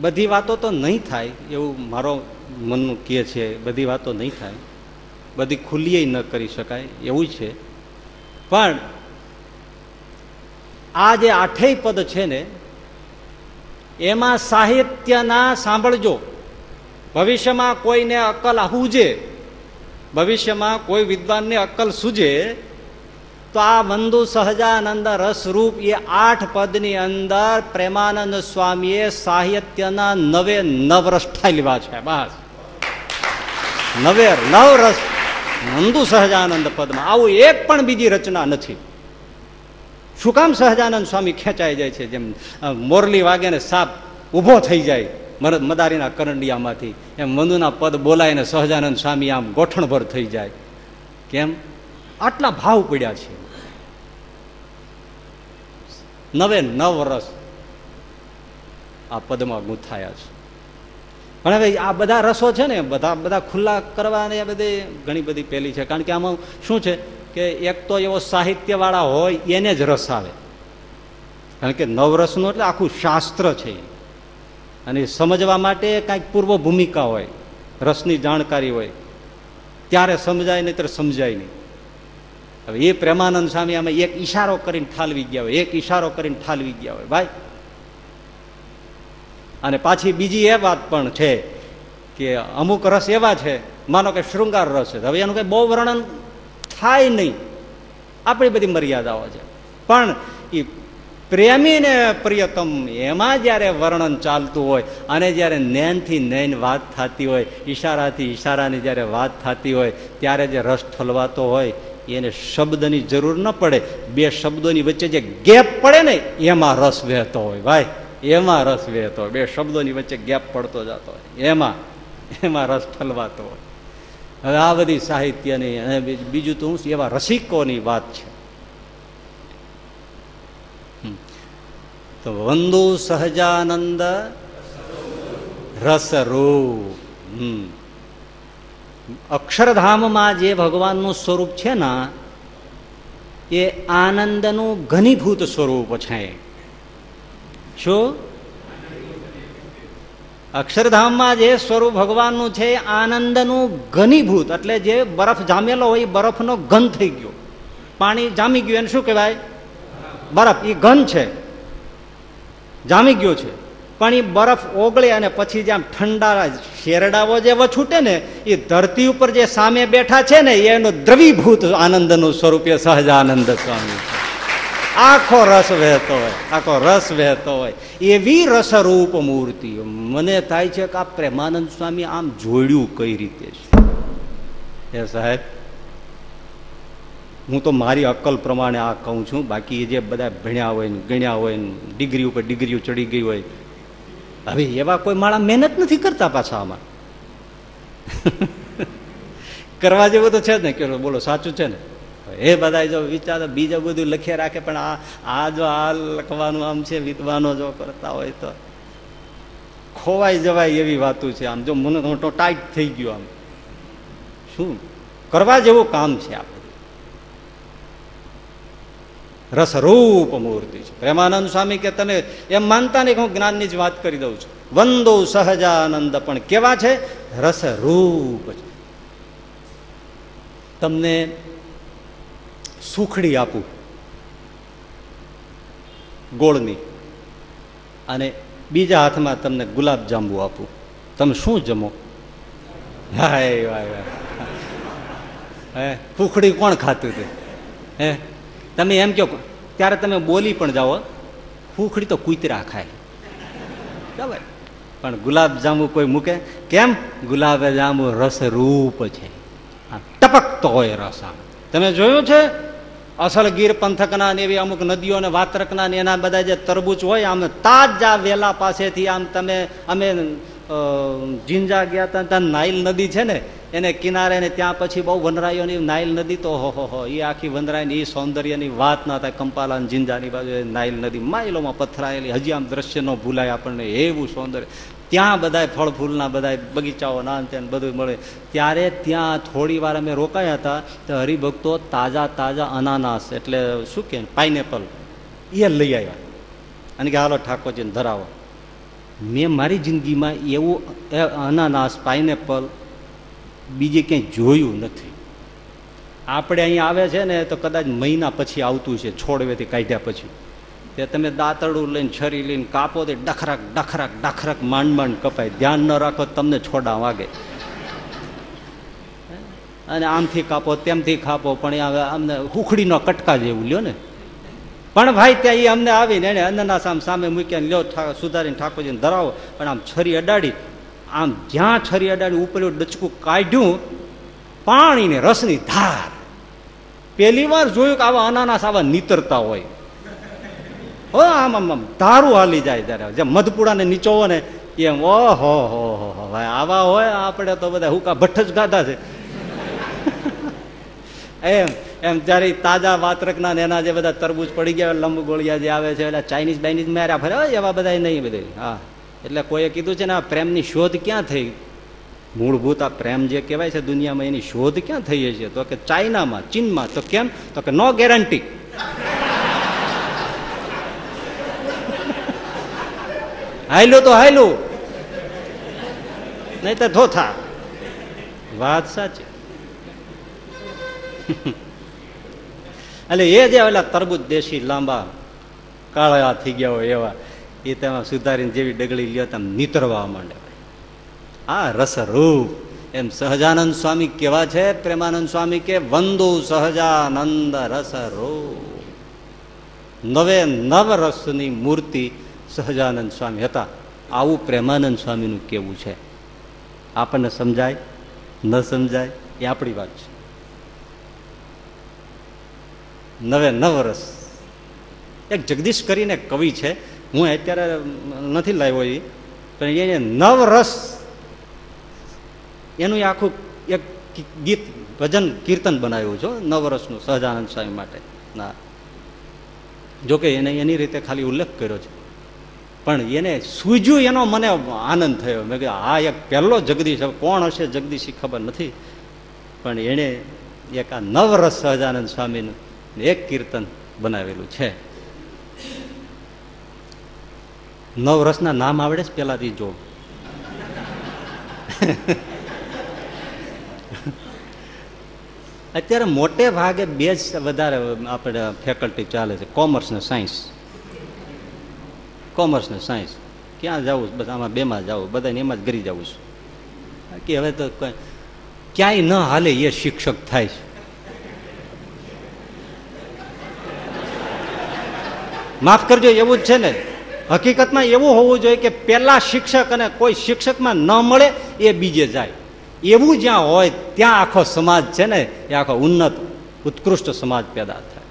Speaker 2: બધી વાતો તો નહીં થાય એવું મારો મનનું કહે છે, બધી વાતો નહીં થાય. બધી ખુલ્લીએ ન કરી શકાય, એવું છે. પણ આ જે આઠેય પદ છે ને, એમાં સાહિત્યના સાંભળજો. ભવિષ્યમાં કોઈને અક્કલ સૂજે ભવિષ્યમાં કોઈ વિદ્વાનને અક્કલ સૂજે, તો આ મંદુ સહજાનંદ રસરૂપ એ આઠ પદની અંદર પ્રેમાનંદ સ્વામીએ સાહિત્યના નવે નવ રસ ઠાલવા છે, બસ. નવે નવ રસ નંદુ સહજાનંદ પદમાં. આવું એક પણ બીજી રચના નથી. શું કામ સહજાનંદ સ્વામી ખેંચાઈ જાય છે? જેમ મોરલી વાગે ને સાપ ઊભો થઈ જાય મદારીના કરંડિયામાંથી. એમ મંદુના પદ બોલાય ને સહજાનંદ સ્વામી આમ ગોઠણભર થઈ જાય. કેમ? આટલા ભાવ પડ્યા છે. નવે નવ રસ આ પદમાં ગૂંથાયા છે. પણ હવે આ બધા રસો છે ને, બધા બધા ખુલ્લા કરવા ને બધી ઘણી બધી પહેલી છે. કારણ કે આમાં શું છે કે એક તો એવો સાહિત્યવાળા હોય, એને જ રસ આવે. કારણ કે નવરસનું એટલે આખું શાસ્ત્ર છે અને સમજવા માટે કાંઈક પૂર્વ ભૂમિકા હોય, રસની જાણકારી હોય. ત્યારે સમજાય નહીં ત્યારે સમજાય નહીં. હવે એ પ્રેમાનંદ સ્વામી અમે એક ઈશારો કરીને ઠાલવી ગયા હોય, એક ઈશારો કરીને ઠાલવી ગયા હોય. ભાઈ અને પાછી બીજી એ વાત પણ છે કે અમુક રસ એવા છે, માનો કે શૃંગાર રસ છે. હવે એનું કંઈ બહુ વર્ણન થાય નહીં. આપણી બધી મર્યાદાઓ છે. પણ એ પ્રેમીને પ્રિયતમ એમાં જ્યારે વર્ણન ચાલતું હોય અને જ્યારે નૈનથી નૈન વાત થતી હોય, ઈશારાથી ઈશારાની જ્યારે વાત થતી હોય, ત્યારે જે રસ ઠલવાતો હોય, એને શબ્દની જરૂર ન પડે. બે શબ્દોની વચ્ચે જે ગેપ પડે ને, એમાં રસ વહેતો હોય. ભાઈ એમાં રસ વહેતો બે શબ્દોની વચ્ચે ગેપ પડતો જતો હોય. એમાં એમાં રસ ઠલવાતો હોય. હવે આ બધી સાહિત્યની અને બીજું તો હું એવા રસિકોની વાત છે. તો વંદુ સહજાનંદ રસરૂપ. હમ. અક્ષરધામમાં જે ભગવાનનું સ્વરૂપ છે ને, એ આનંદનું ઘનીભૂત સ્વરૂપ છે. શું? અક્ષરધામમાં જે સ્વરૂપ ભગવાનનું છે આનંદનું ઘનીભૂત. એટલે જે બરફ જામેલો હોય, એ બરફનો ઘન થઈ ગયો. પાણી જામી ગયું, એને શું કહેવાય? બરફ. એ ઘન છે. જામી ગયો છે. પણ એ બરફ ઓગળે અને પછી જેમ ઠંડા શેરડાઓ જે છૂટે ને એ ધરતી ઉપર જે સામે બેઠા છે ને, એનો દ્રવીભૂત આનંદનું સ્વરૂપ સહજાનંદ સ્વામી આખો રસ વહેતો હોય, આખો રસ વહેતો હોય. એવી રસરૂપ મૂર્તિ મને થાય છે કે આ પ્રેમાનંદ સ્વામી આમ જોડ્યું કઈ રીતે છે? એ સાહેબ, હું તો મારી અક્કલ પ્રમાણે આ કહું છું. બાકી જે બધા ભણ્યા હોય ને ગણ્યા હોય ડિગ્રી ઉપર ડિગ્રીઓ ચડી ગઈ હોય. હવે એવા કોઈ માળા મહેનત નથી કરતા પાછા આમાં? કરવા જેવું તો છે જ ને. કે બોલો, સાચું છે ને? એ બધા જો વિચાર, બીજા બધું લખી રાખે, પણ આ આ જો આ લખવાનું આમ છે વિદ્વાનો જો કરતા હોય તો ખોવાઈ જવાય એવી વાતો છે આમ. જો મને મોટો ટાઈટ થઈ ગયો આમ. શું? કરવા જેવું કામ છે આપણે રસરૂપ મૂર્તિ છે. પ્રેમાનંદ સ્વામી કે તમે એમ માનતા નહીં હું જ્ઞાનની જ વાત કરી દઉં છું. વંદો સહજાનંદ, પણ કેવા છે? રસરૂપ છે. તમને સુખડી આપું. ગોળની. અને બીજા હાથમાં તમને ગુલાબ જાંબુ આપું. તમે શું જમો? હાય, વાય હે સુખડી કોણ ખાતું હતું હે, તમે એમ કહો, ત્યારે તમે બોલી પણ જાઓ ફૂખડી તો કૂતરા ખાય. બરાબર? પણ ગુલાબ જાંબુ કોઈ મૂકે? કેમ? ગુલાબ જાંબુ રસરૂપ છે. ટપકતો હોય રસ આમ. તમે જોયું છે? અસલ ગીર પંથકના ને એવી અમુક નદીઓ ને વાત્રકના ને એના બધા જે તરબૂચ હોય, આમ તાજા વેલા પાસેથી આમ તમે, અમે જિંજા ગયા હતા, ત્યાં નાઇલ નદી છે ને, એને કિનારે ને ત્યાં પછી બહુ વનરાયોની નાઇલ નદી તો હો હો હો, એ આખી વનરાયની એ સૌંદર્યની વાત ના થાય, કંપાલા જિંજાની બાજુ નાઇલ નદી, માઇલોમાં પથરાયેલી, હજી આમ દ્રશ્ય ન ભૂલાય આપણને, એવું સૌંદર્ય. ત્યાં બધા ફળ ફૂલના બધા બગીચાઓ નાન ત્યાં બધું મળે. ત્યારે ત્યાં થોડી વાર અમે રોકાયા હતા તો હરિભક્તો તાજા તાજા અનાનાસ એટલે શું કે પાઇનેપલ, એ લઈ આવ્યા. અને કે હાલો ઠાકોરજીને ધરાવો. મેં મારી જિંદગીમાં એવું અનાનાસ, પાઇનેપલ બીજે ક્યાંય જોયું નથી. આપણે અહીંયા આવે છે ને, તો કદાચ મહિના પછી આવતું છે, છોડવેથી કાઢ્યા પછી. તે તમે દાંતરડું લઈને, છરી લઈને કાપો તે ડખરાક ડખરાક ડખરાક માંડ માંડ કપાય. ધ્યાન ન રાખો તમને છોડા વાગે. અને આમથી કાપો, તેમથી કાપો, પણ હવે અમને હુખડીનો કટકા જેવું લ્યો ને. પણ ભાઈ ત્યાં એ અમને આવીને એને અનનાસ આમ સામે મૂક્યા લ્યો સુધારીને ઠાકોરજીને ધરાવો. પણ આમ છરી અડાડી, આમ જ્યાં છરી અડાડી ઉપર ડચકું કાઢ્યું, પાણીને રસની ધાર. પહેલી વાર જોયું કે આવા અનાનાસ આવા નીતરતા હોય. હો આમ આમ આમ. ધારું હાલી જાય ત્યારે. જેમ મધપુડાને નીચોવો ને એમ ઓહો હો હો ભાઈ, આવા હોય આપણે તો બધા હુકા ભઠ્ઠ જ ગાધા છે. એમ એમ, જ્યારે તાજા વાતરકના એના જે બધા તરબૂચ પડી ગયા લંબ ગોળિયા જે આવે છે એટલે ચાઇનીઝ બાઇનીઝ મેર્યા ફરે એવા બધા નહીં બધે હા. એટલે કોઈએ કીધું છે ને, આ પ્રેમની શોધ ક્યાં થઈ? મૂળભૂત આ પ્રેમ જે કહેવાય છે દુનિયામાં, એની શોધ ક્યાં થઈ છે તો કે ચાઇનામાં ચીનમાં તો કેમ? તો કે નો ગેરંટી હાયલું તો હાયલું. નહીં તો ધોથા. વાત સાચી. એટલે એ જે ઓલા તરબૂજ દેશી લાંબા કાળા થઈ ગયા હોય એવા, એ તેમાં સુધારીને જેવી ડગડી લ્યો તેમ નીતરવા માંડે. આ રસરૂપ. એમ સહજાનંદ સ્વામી કેવા છે? પ્રેમાનંદ સ્વામી કે, વંદુ સહજાનંદ રસરૂપ. નવે નવ રસની મૂર્તિ સહજાનંદ સ્વામી હતા. આવું પ્રેમાનંદ સ્વામીનું કેવું છે. આપણને સમજાય? ન સમજાય? એ આપણી વાત છે. નવે નવ રસ એક જગદીશ કરીને કવિ છે. હું અત્યારે નથી લાવ્યો એ, પણ એને નવ રસ એનું આખું એક ગીત, ભજન, કીર્તન બનાવ્યું છે નવરસનું સહજાનંદ સ્વામી માટે. ના. જોકે એને એની રીતે ખાલી ઉલ્લેખ કર્યો છે. પણ એને સૂજ્યું, એનો મને આનંદ થયો. મેં કીધું, આ એક પહેલો જગદીશ કોણ હશે જગદીશ ખબર નથી. પણ એણે એક આ નવરસ સહજાનંદ સ્વામીનું એક કીર્તન બનાવેલું છે. નવરસના નામ આવડે છે પેલાથી જો. અત્યારે મોટે ભાગે બે જ વધારે આપણે ફેકલ્ટી ચાલે છે. કોમર્સ ને સાયન્સ કોમર્સ ને સાયન્સ ક્યાં જવું બસ આમાં બેમાં જવું, બધાને એમાં જ ગરી જવું છું. કે હવે તો ક્યાંય ન હાલે એ શિક્ષક થાય છે. માફ કરજો, એવું જ છે ને. હકીકતમાં એવું હોવું જોઈએ કે પેલા શિક્ષક અને કોઈ શિક્ષકમાં ન મળે, એ બીજે જાય. એવું જ્યાં હોય, ત્યાં આખો સમાજ છે ને, એ આખો ઉન્નત, ઉત્કૃષ્ટ સમાજ પેદા થાય.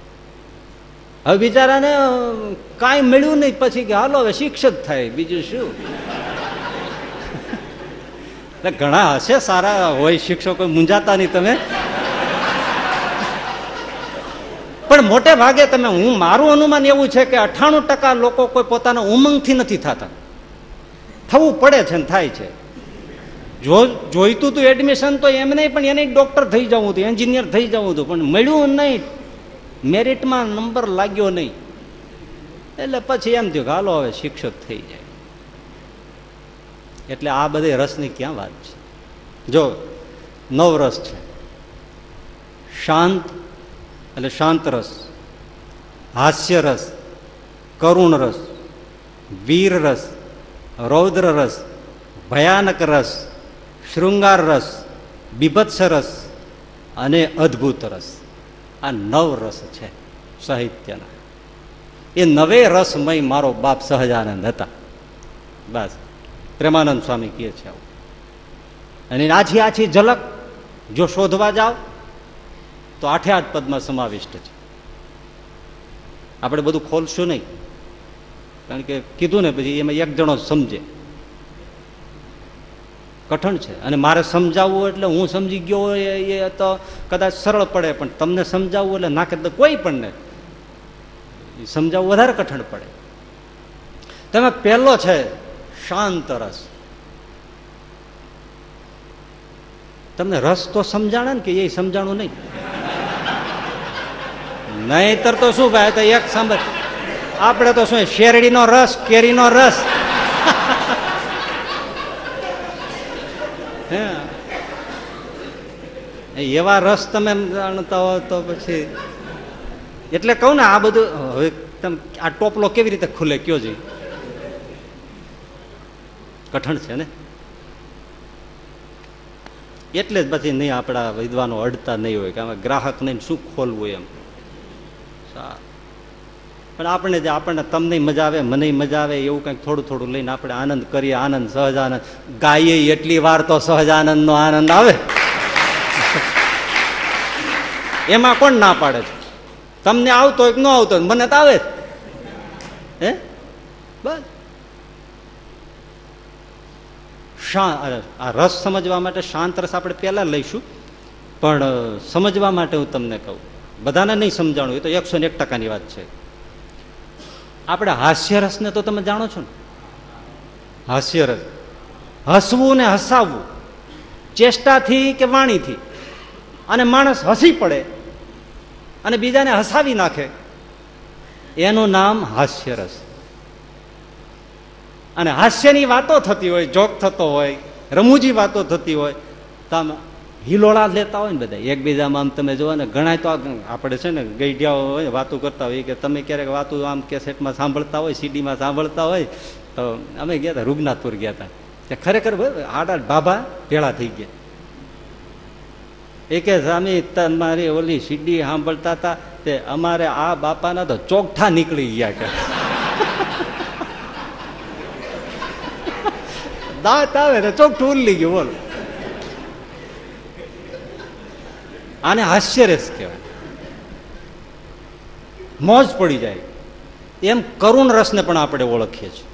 Speaker 2: હવે બિચારાને કાંઈ મળ્યું નહીં. પછી કે, હાલો, હવે શિક્ષક થાય. બીજું શું? એટલે ઘણા હશે સારા, હોય શિક્ષકો, મૂંઝાતા નહીં તમે. પણ મોટે ભાગે તમે, હું, મારું અનુમાન એવું છે કે અઠાણું ટકા લોકો કોઈ પોતાના ઉમંગથી નથી થતા. થવું પડે છે ને થાય છે. જો, જોઈતું હતું એડમિશન તો એમ નહીં, પણ એને ડોક્ટર થઈ જવું હતું એન્જિનિયર થઈ જવું હતું, પણ મળ્યું નહીં. મેરિટમાં નંબર લાગ્યો નહીં. એટલે પછી એમ થયું કે હાલો હવે શિક્ષક થઈ જાય. એટલે આ બધી રસની ક્યાં વાત છે? જો, નવ રસ છે. શાંત, એટલે શાંત રસ. હાસ્ય રસ, કરુણ રસ, વીર રસ, રૌદ્ર રસ, ભયાનક રસ, શૃંગાર રસ, બીભત્સ રસ અને અદ્ભુત રસ. આ નવ રસ છે સાહિત્યના. એ નવે રસમય મારો બાપ સહજાનંદ હતા. બસ. પ્રેમાનંદ સ્વામી કહે છે આવું. અને આછી આછી ઝલક જો શોધવા જાઓ, તો આઠે આઠ પદમાં સમાવિષ્ટ છે. આપણે બધું ખોલશું નહીં. કારણ કે કીધું ને પછી એમાં એક જણો સમજે. કઠણ છે. અને મારે સમજાવવું એટલે હું સમજી ગયો એ તો કદાચ સરળ પડે, પણ તમને સમજાવવું એટલે ના તો કોઈ પણ ને સમજાવવું વધારે કઠણ પડે. તમે પહેલો છે, શાંત રસ. તમને રસ તો સમજાણે ને કે એ સમજાણું નહીં? નહીતર તો શું ભાઈ, તો એક સાંભળ. આપણે તો શું, શેરડીનો રસ, કેરીનો રસ. એવા રસ તમે જાણતા હો તો પછી એટલે કહું ને આ બધું, હવે તમે આ ટોપલો કેવી રીતે ખુલે કયો છે? કઠણ છે ને? એટલે જ પછી નહીં આપણા વિદ્વાનો અડતા નહીં હોય કે આમાં ગ્રાહક નહીં શું ખોલવું એમ. પણ આપણે જે આપણને તમને મજા આવે, મને મજા આવે, એવું કંઈક થોડું થોડું લઈને આપણે આનંદ કરીએ, આનંદ, સહજાનંદ. ગાઈએ એટલી વાર તો સહજાનંદ નો આનંદ આવે. એમાં કોણ ના પાડે છે? તમને આવતો હોય કે ન આવતો હોય, મને તો આવે હે? બસ. આ રસ સમજવા માટે શાંત રસ આપણે પહેલા લઈશું. પણ સમજવા માટે હું તમને કહું. બધાને નહીં સમજાણું, એ તો એકસો ને એક ટકાની વાત છે. આપણે હાસ્યરસને તો તમે જાણો છો ને? હાસ્યરસ હસવું ને હસાવવું. ચેષ્ટાથી કે વાણીથી? અને માણસ હસી પડે. અને બીજાને હસાવી નાખે. એનું નામ હાસ્યરસ. અને હાસ્યની વાતો થતી હોય, જોક થતો હોય, રમૂજી વાતો થતી હોય તમે હિલોળા લેતા હોય ને બધા. એકબીજામાં આમ તમે જોવો ને ઘણા તો આપણે છે ને, ગઈઢિયાઓ હોય વાતો કરતા હોય, કે તમે ક્યારેક વાતો આમ કેસેટમાં સાંભળતા હોય, સીડીમાં સાંભળતા હોય, તો અમે ગયા હતા રૂગનાથપુર ગયા હતા ખરેખર આડા આઠ બાબા ભેળા થઈ ગયા. એ કે સ્વામી તમારી ઓલી સીડી સાંભળતા હતા તે અમારે આ બાપાના તો ચોકઠા નીકળી ગયા કે. દાંત આવે ને ચોકઠું ઉલ્લી ગયું, બોલો. આને હાસ્યરસ કહેવાય. મોજ પડી જાય. એમ કરુણ રસને પણ આપણે ઓળખીએ છીએ.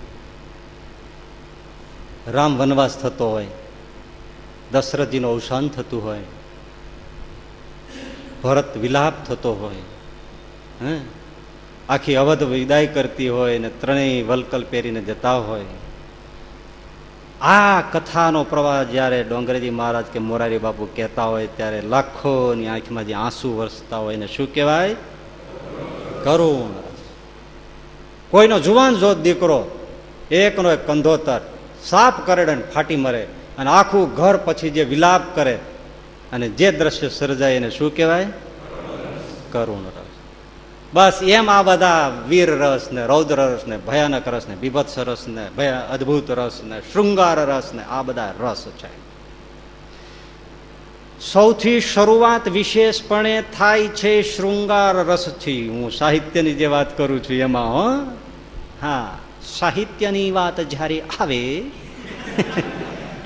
Speaker 2: રામ વનવાસ થતો હોય, દશરથજીનું અવસાન થતું હોય ભરત વિલાપ થતો હોય, હે? આખી અવધ વિદાય કરતી હોય ને ત્રણેય વલકલ પહેરીને જતા હોય. આ કથાનો પ્રવાહ જ્યારે ડોંગરેજી મહારાજ કે મોરારી બાપુ કહેતા હોય ત્યારે લાખોની આંખમાં જે આંસુ વરસતા હોય ને શું કહેવાય? કરુણ. કોઈનો જુવાન જો દીકરો, એકનો એક કંધોતર, સાપ કરડે ફાટી મરે અને આખું ઘર પછી જે વિલાપ કરે અને જે દ્રશ્ય સર્જાય એને શું કહેવાય? કરુણ રસ. બસ એમ આ બધા વીર રસ ને રૌદ્ર રસ ને ભયાનક રસ ને બીભત્સ રસ ને ભયા અદ્ભુત રસ ને શૃંગાર રસ ને આ બધા રસ છે. સૌથી શરૂઆત વિશેષપણે થાય છે શૃંગાર રસથી. હું સાહિત્યની જે વાત કરું છું એમાં, હો. હા, સાહિત્યની વાત જ્યારે આવે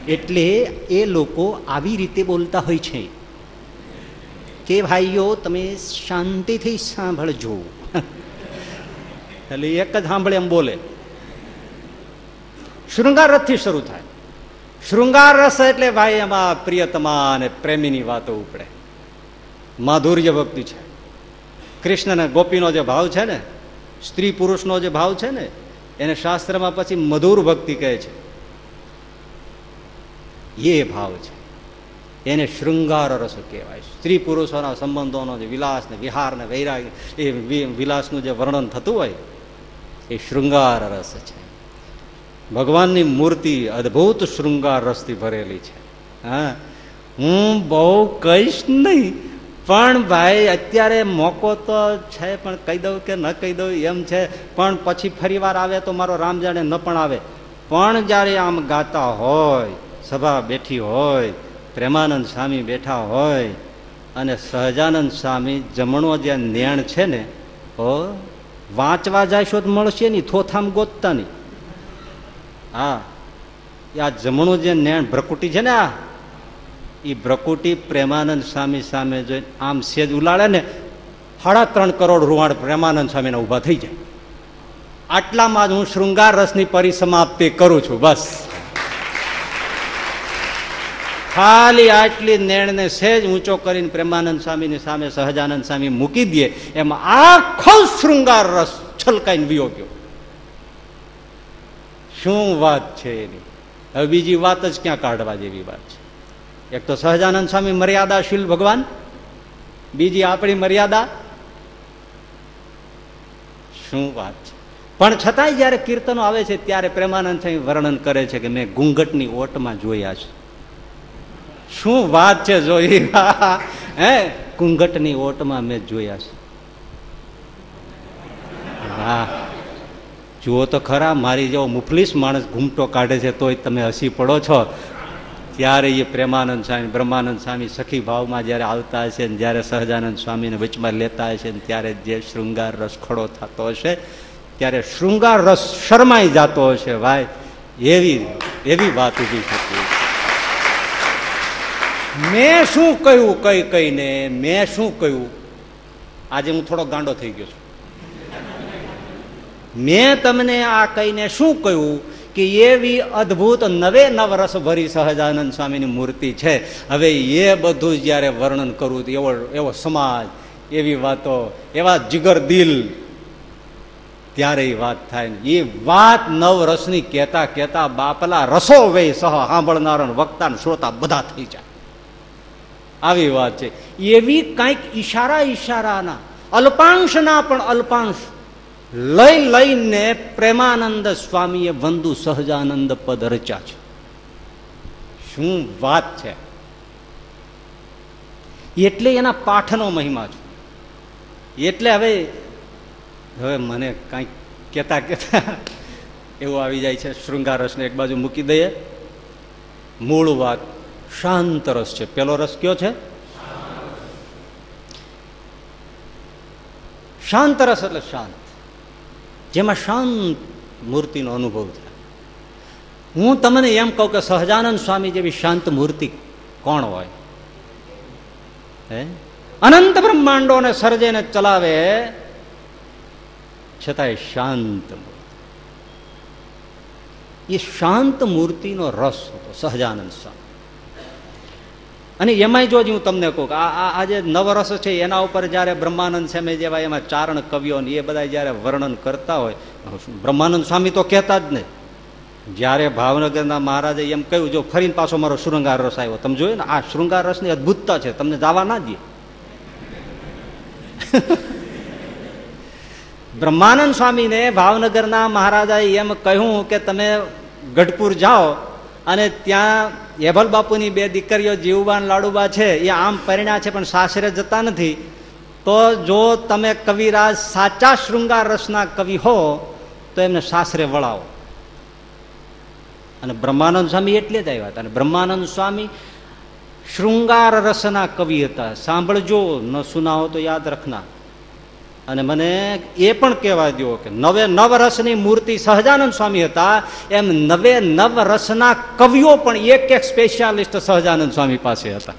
Speaker 2: એટલે એ લોકો આવી રીતે બોલતા હોય છે કે, ભાઈઓ, તમે શાંતિથી સાંભળજો. એટલે એક જ સાંભળે એમ બોલે. શૃંગાર રથથી શરૂ થાય. શૃંગાર રસ એટલે, ભાઈ એમાં પ્રિયતમા અને પ્રેમીની વાતો ઉપડે. માધુર્ય ભક્તિ છે. કૃષ્ણને ગોપીનો જે ભાવ છે ને, સ્ત્રી પુરુષનો જે ભાવ છે ને, એને શાસ્ત્રમાં પછી મધુર ભક્તિ કહે છે. એ ભાવ છે. એને શૃંગાર રસ કહેવાય. સ્ત્રી પુરુષોના સંબંધોનો જે વિલાસ ને વિહાર ને વૈરાગ એ વિલાસનું જે વર્ણન થતું હોય, એ શૃંગાર રસ છે. ભગવાનની મૂર્તિ અદ્ભુત શૃંગાર રસથી ભરેલી છે. હા. હું બહુ કહીશ નહીં, પણ ભાઈ અત્યારે મોકો તો છે, પણ કહી દઉં કે ન કહી દઉં એમ છે. પણ પછી ફરીવાર આવે તો મારો રામ જાણે ન પણ આવે. પણ જ્યારે આમ ગાતા હોય સભા બેઠી હોય, પ્રેમાનંદ સ્વામી બેઠા હોય અને સહજાનંદ સ્વામી જમણો જે નેણ છે ને ઓ વાંચવા જાયશો તો મળશે નહીં, થોથામ ગોતતા નહીં. હા આ જમણું જે નેણ ભ્રકુટી છે ને આ એ ભ્રકુટી પ્રેમાનંદ સ્વામી સામે જોઈને આમ સેજ ઉલાડે ને, સાડા ત્રણ કરોડ રૂવાણ પ્રેમાનંદ સ્વામીને ઊભા થઈ જાય. આટલામાં જ હું શૃંગાર રસની પરિસમાપ્તિ કરું છું, બસ. ખાલી આટલી નેણને સહેજ ઊંચો કરીને પ્રેમાનંદ સ્વામીની સામે, સહજાનંદ સ્વામી મૂકી દે, એમાં આખો શૃંગાર રસ છલકાઈને વિયો ગયો. શું વાત છે એની? હવે બીજી વાત જ ક્યાં કાઢવા જેવી વાત છે? એક તો સહજાનંદ સ્વામી મર્યાદાશીલ ભગવાન, બીજી આપણી મર્યાદા? શું વાત છે? પણ છતાંય જ્યારે કીર્તનો આવે છે ત્યારે પ્રેમાનંદ સ્વામી વર્ણન કરે છે કે મેં ઘૂંઘટની ઓટમાં જોયા છે. શું વાત છે જોઈ? હે? ઘૂંઘટની ઓટમાં મેં જોયા છે. હા જુઓ તો ખરા, મારી જેવો મુફલીસ માણસ ઘૂમટો કાઢે છે તોય તમે હસી પડો છો. ત્યારે એ પ્રેમાનંદ સ્વામી, બ્રહ્માનંદ સ્વામી સખી ભાવમાં જ્યારે આવતા હશે ને જ્યારે સહજાનંદ સ્વામીને વચમાં લેતા હશે ને ત્યારે જે શૃંગાર રસ ખડો થતો હશે, ત્યારે શૃંગાર રસ શરમાઈ જતો હશે. ભાઈ, એવી એવી વાત ઊભી થતી મેં શું કહ્યું કઈ કહીને મેં શું કહ્યું? આજે હું થોડો ગાંડો થઈ ગયો છું. મેં તમને આ કહીને શું કહ્યું? કે એવી અદ્ભુત નવે નવ ભરી સહજાનંદ સ્વામીની મૂર્તિ છે. હવે એ બધું જ્યારે વર્ણન કરવું એવો એવો સમાજ, એવી વાતો, એવા જીગર દિલ. ત્યારે એ વાત થાય ને. એ વાત નવ રસની કહેતા કહેતા બાપલા રસો વે સહ સાંભળનાર વક્તા શ્રોતા બધા થઈ જાય. આવી વાત છે. એવી કાંઈક ઈશારા ઈશારાના, અલ્પાંશના પણ અલ્પાંશ લઈ લઈને પ્રેમાનંદ સ્વામીએ વંદુ સહજાનંદ પદ રચ્યા છે. શું વાત છે? એટલે એના પાઠનો મહિમા છે. એટલે હવે હવે મને કાંઈક કહેતા કહેતા એવું આવી જાય છે, શૃંગારસને એક બાજુ મૂકી દઈએ. મૂળ વાત શાંત રસ છે. પેલો રસ કયો છે? શાંત રસ એટલે શાંત. જેમાં શાંત મૂર્તિનો અનુભવ થાય. હું તમને એમ કહું કે સહજાનંદ સ્વામી જેવી શાંત મૂર્તિ કોણ હોય? હે? અનંત બ્રહ્માંડોને સર્જે ને ચલાવે, છતાંય શાંત એ શાંત મૂર્તિનો રસ હતો સહજાનંદ સ્વામી. અને એમાંય જો હું તમને કહું કે આ આ જે નવરસ છે, એના ઉપર જ્યારે બ્રહ્માનંદ સ્વામી જેવા એમાં ચારણ કવિઓ એ બધા જ્યારે વર્ણન કરતા હોય, બ્રહ્માનંદ સ્વામી તો કહેતા જ નહીં. જ્યારે ભાવનગરના મહારાજે એમ કહ્યું, જો ફરીને પાછો મારો શૃંગાર રસ આવ્યો. તમે જોયું ને, આ શૃંગાર રસની અદભુતતા છે, તમને જવા ના દે. બ્રહ્માનંદ સ્વામીને ભાવનગરના મહારાજાએ એમ કહ્યું કે તમે ગઢપુર જાઓ અને ત્યાં હેભલ બાપુની બે દીકરીઓ જીવબાન લાડુબા છે, એ આમ પરિણ્યા છે, પણ સાસરે જતા નથી. તો જો તમે કવિરાજ સાચા શૃંગાર રસના કવિ હો, તો એમને સાસરે વળાવો. અને બ્રહ્માનંદ સ્વામી એટલે જ આવ્યા હતા. અને બ્રહ્માનંદ સ્વામી શૃંગાર રસના કવિ હતા. સાંભળજો, ન સુનાવો તો યાદ રખના. અને મને એ પણ કહેવા દો કે નવે નવ રસની મૂર્તિ સહજાનંદ સ્વામી હતા. એમ નવે નવ રસના કવિઓ પણ એક એક સ્પેશિયાલિસ્ટ સહજાનંદ સ્વામી પાસે હતા.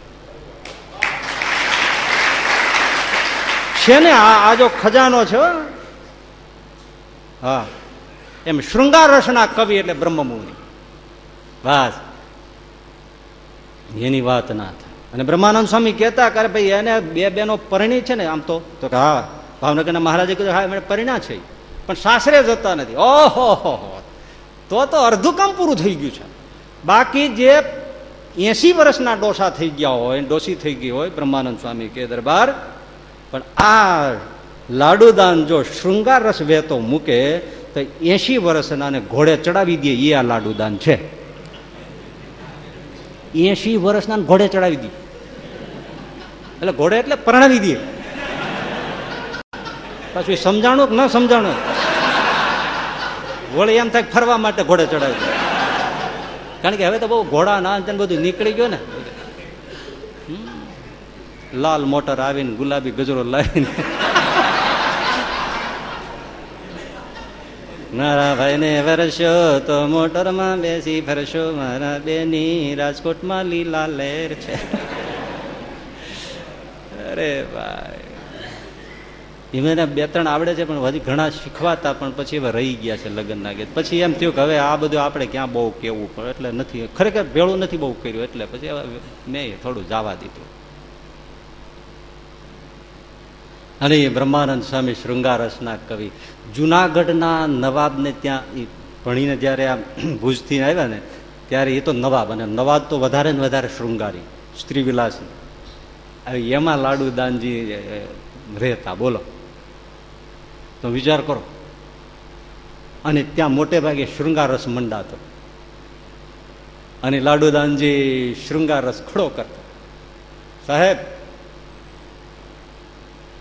Speaker 2: છે ને આ જો ખજાનો છે હા? એમ શૃંગાર રસના કવિ એટલે બ્રહ્મમુનિ. બસ. એની વાત ના થાય. અને બ્રહ્માનંદ સ્વામી કહેતા કે ભાઈ એને બે બેનો પરણી છે ને આમ તો કે હા. ભાવનગરના મહારાજે કીધું, હા, એમણે પરિણા છે પણ સાસરે જતા નથી. ઓહો તો તો અડધું કામ પૂરું થઈ ગયું છે. બાકી જે એસી વર્ષના ડોસા થઈ ગયા હોય, ડોસી થઈ ગઈ હોય, બ્રહ્માનંદ સ્વામી કે દરબાર, પણ આ લાડુદાન જો શૃંગાર રસ વહેતો મૂકે, તો એસી વર્ષના ઘોડે ચડાવી દે એ આ લાડુદાન છે. એસી વર્ષના ઘોડે ચડાવી દે. એટલે ઘોડે એટલે પરણાવી દે. પછી સમજાણું કે ન સમજાણું? વળી એમ થાય ફરવા માટે ઘોડે ચડાવી કારણ કે હવે તો બહુ ઘોડા ના અંતન બધું નીકળી ગયો ને. લાલ મોટર આવીને ગુલાબી ગજરો લાવીને. મારા ભાઈને ફરશો તો મોટરમાં બેસી ફરશો. મારા બેની રાજકોટમાં લીલા લહેર છે. અરે ભાઈ. એને બે ત્રણ આવડે છે, પણ હજી ઘણા શીખવાતા પણ પછી હવે રહી ગયા છે લગ્નના ગીત પછી એમ થયું કે હવે આ બધું આપણે ક્યાં બહુ કહેવું પડે, એટલે નથી, ખરેખર ભેળું નથી બહુ કર્યું, એટલે પછી મેં થોડું જવા દીધું. અને એ બ્રહ્માનંદ સ્વામી શૃંગારસના કવિ. જુનાગઢના નવાબને ત્યાં એ ભણીને જ્યારે આ ભુજથી આવ્યા ને, ત્યારે એ તો નવાબ અને નવાબ તો વધારે ને વધારે શૃંગારી, સ્ત્રીવિલાસ. એમાં લાડુદાનજી રહેતા, બોલો. તો વિચાર કરો. અને ત્યાં મોટે ભાગે શૃંગારસ મંડાતો. અને લાડુદાનજી શૃંગારસ ખડો કરતા. સાહેબ,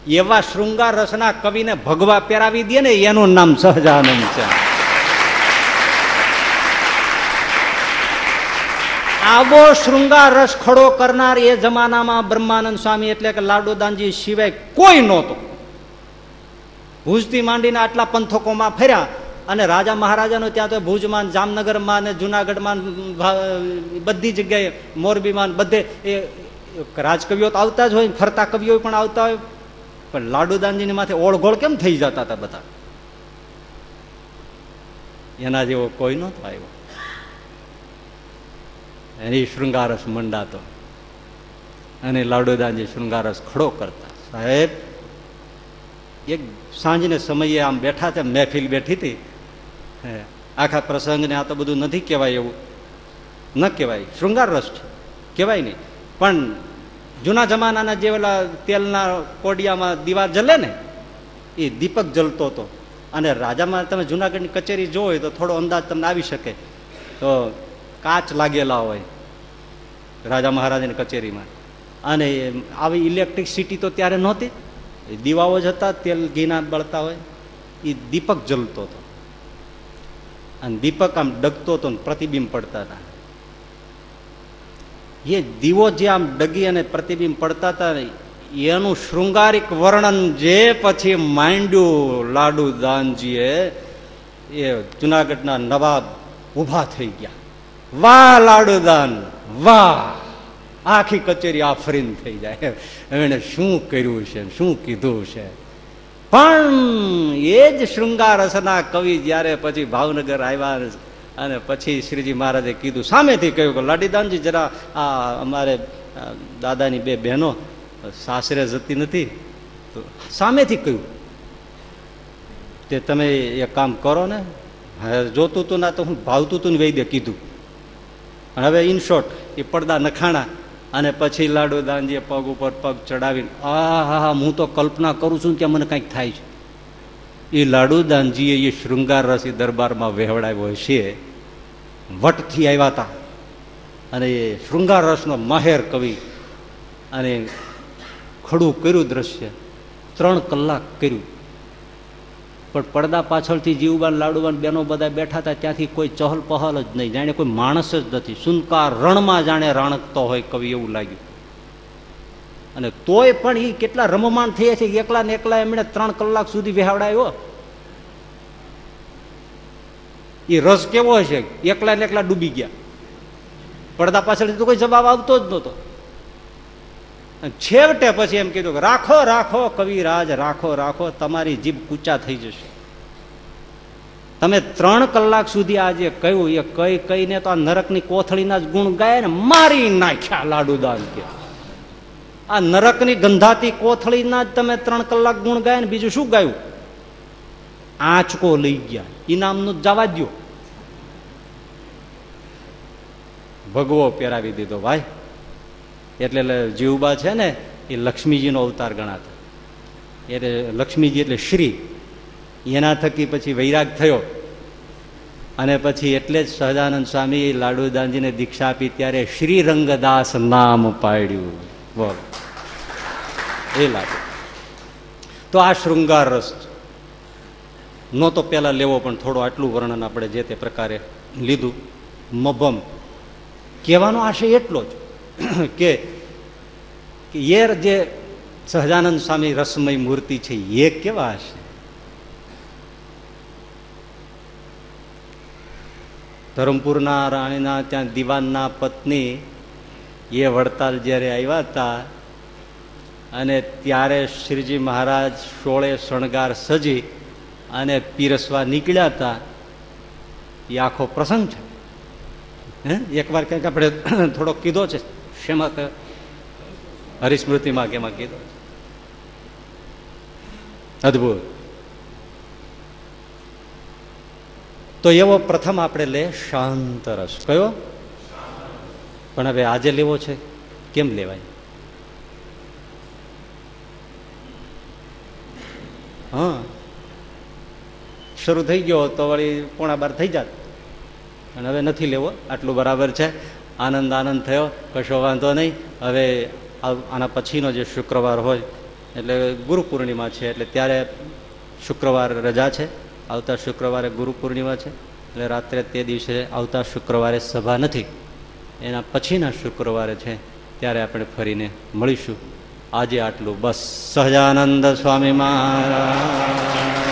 Speaker 2: એવા શૃંગારસના કવિને ભગવા પહેરાવી દે ને, એનું નામ સહજાનંદ છે. આવો શૃંગાર રસ ખડો કરનાર એ જમાનામાં બ્રહ્માનંદ સ્વામી એટલે કે લાડુદાનજી સિવાય કોઈ નહોતો. ભુજથી માંડીને આટલા પંથકોમાં ફર્યા અને રાજા મહારાજાનો ત્યાં તો ભુજમાં જામનગરમાં ને જુનાગઢમાં બધી જગ્યાએ મોરબીમાં બધે એ રાજકવિઓ તો આવતા જ હોય ફરતા કવિઓ પણ આવતા હોય. પણ લાડુદાનજીની માથે ઓળઘોળ કેમ થઈ જતા હતા બધા? એના જેવો કોઈ નહોતો આવ્યો. એની શૃંગારસ મંડાતો. અને લાડુદાનજી શૃંગારસ ખડો કરતા. સાહેબ, એક સાંજને સમયે આમ બેઠા છે મહેફિલ બેઠી હતી. આખા પ્રસંગને આ તો બધું નથી કહેવાય એવું. ન કહેવાય. શૃંગાર રસ છે. કહેવાય નહીં. પણ જૂના જમાનાના જે ઓલા તેલના કોડિયામાં દીવા જલે ને, એ દીપક જલતો હતો. અને રાજામાં તમે જુનાગઢની કચેરી જોવો તો થોડો અંદાજ તમને આવી શકે. તો કાચ લાગેલા હોય રાજા મહારાજાની કચેરીમાં. અને આવી ઇલેક્ટ્રિસિટી તો ત્યારે નહોતી. દીવાઓ જ હતા, તેલ ઘીના બળતા હોય. એ દીપક જલતો હતો. અને દીપક આમ ડગતો હતો પ્રતિબિંબ પડતા હતા. એ દીવો જે આમ ડગી અને પ્રતિબિંબ પડતા હતા એનું શૃંગારિક વર્ણન જે પછી માંડ્યું લાડુ દાનજીએ, એ જુનાગઢના નવાબ ઊભા થઈ ગયા. વાહ, લાડુદાન, વાહ! આખી કચેરી આફરીન થઈ જાય. એણે શું કર્યું છે, શું કીધું છે? પણ એ જ શૃંગાર રસના કવિ જ્યારે પછી ભાવનગર આવ્યા અને પછી શ્રીજી મહારાજે કીધું, સામેથી કહ્યું કે લાડીદાનજી જરા આ અમારે દાદાની બે બહેનો, સાસરે જતી નથી. તો સામેથી કહ્યું, તે તમે એક કામ કરો ને જોતું તું ના તો હું ભાવતું તું ને વૈદ્ય કીધું. હવે ઇન શોર્ટ એ પડદા નખાણા અને પછી લાડુદાનજીએ પગ ઉપર પગ ચડાવીને આ હા હા હું તો કલ્પના કરું છું કે મને કંઈક થાય છે. એ લાડુદાનજીએ એ શૃંગાર રસી દરબારમાં વહેવડાવ્યો છે વટથી આવ્યા હતા અને એ શૃંગાર રસનો માહેર કવિ અને ખડું કર્યું દ્રશ્ય, ત્રણ કલાક કર્યું. પણ પડદા પાછળથી જીવબાન, લાડુબાન બેનો બધા બેઠા હતા, ત્યાંથી કોઈ ચહલ પહલ જ નહીં. જાણે કોઈ માણસ જ નથી. સુનકાર રણમાં જાણે રણકતો હોય કવિ એવું લાગ્યું. અને તોય પણ એ કેટલા રમમાણ થયા છે, એકલા ને એકલા એમણે ત્રણ કલાક સુધી વહેવડાયો? એ રસ કેવો હશે? એકલા ને એકલા ડૂબી ગયા. પડદા પાછળથી તો કોઈ જવાબ આવતો જ નહોતો. છેવટે પછી એમ કીધું કે રાખો રાખો, કવિરાજ, રાખો રાખો, તમારી જીભ કૂચા થઈ જશે. તમે ત્રણ કલાક સુધી આજે કહ્યું, એ કઈ કઈને તો આ નરકની કોથળીના જ ગુણ ગાય ને મારી નાખ્યા લાડુદાન કે. આ નરકની ગંધાતી કોથળીના જ તમે ત્રણ કલાક ગુણ ગાય ને બીજું શું ગાયું? આંચકો લઈ ગયા. ઇનામનું જવા દો ભગવો પહેરાવી દીધો, ભાઈ. એટલે જીવબા છે ને, એ લક્ષ્મીજીનો અવતાર ગણાતા. એટલે લક્ષ્મીજી એટલે શ્રી. એના થકી પછી વૈરાગ થયો. અને પછી એટલે જ સહજાનંદ સ્વામી લાડુદાનજીને દીક્ષા આપી ત્યારે શ્રી રંગદાસ નામ પાડ્યું. બોલ એ લાગે તો આ શૃંગાર રસ નહોતો પહેલાં લેવો, પણ થોડો આટલું વર્ણન આપણે જે તે પ્રકારે લીધું. મભમ. કહેવાનો આશય એટલો જ. કે એ જે સહજાનંદ સ્વામી રસમય મૂર્તિ છે એ કેવા હશે? ધરમપુરના રાણીના ત્યાં દિવાનના પત્ની એ વડતાલ જ્યારે આવ્યા હતા અને ત્યારે શ્રીજી મહારાજ સોળે શણગાર સજી અને પીરસવા નીકળ્યા હતા, એ આખો પ્રસંગ છે. હે? એકવાર કંઈક આપણે થોડોક કીધો છે. શેમાં હરિસ્મૃતિમાં કેમાં કીધો અદભુત. તો એવો પ્રથમ આપણે લે શાંત રસ. કયો? પણ હવે આજે લેવો છે? કેમ લેવાય? હા. શરૂ થઈ ગયો તો વળી પોણા બાર થઈ જાત. અને હવે નથી લેવો. આટલું બરાબર છે. આનંદ આનંદ થયો, કશો વાંધો નહીં. હવે આના પછીનો જે શુક્રવાર હોય, એટલે ગુરુ પૂર્ણિમા છે, એટલે ત્યારે શુક્રવાર રજા છે. આવતા શુક્રવારે ગુરુ પૂર્ણિમા છે, એટલે રાત્રે તે દિવસે આવતા શુક્રવારે સભા નથી. એના પછીના શુક્રવારે છે, ત્યારે આપણે ફરીને મળીશું. આજે આટલું. બસ. સહજાનંદ સ્વામી મહારાજ.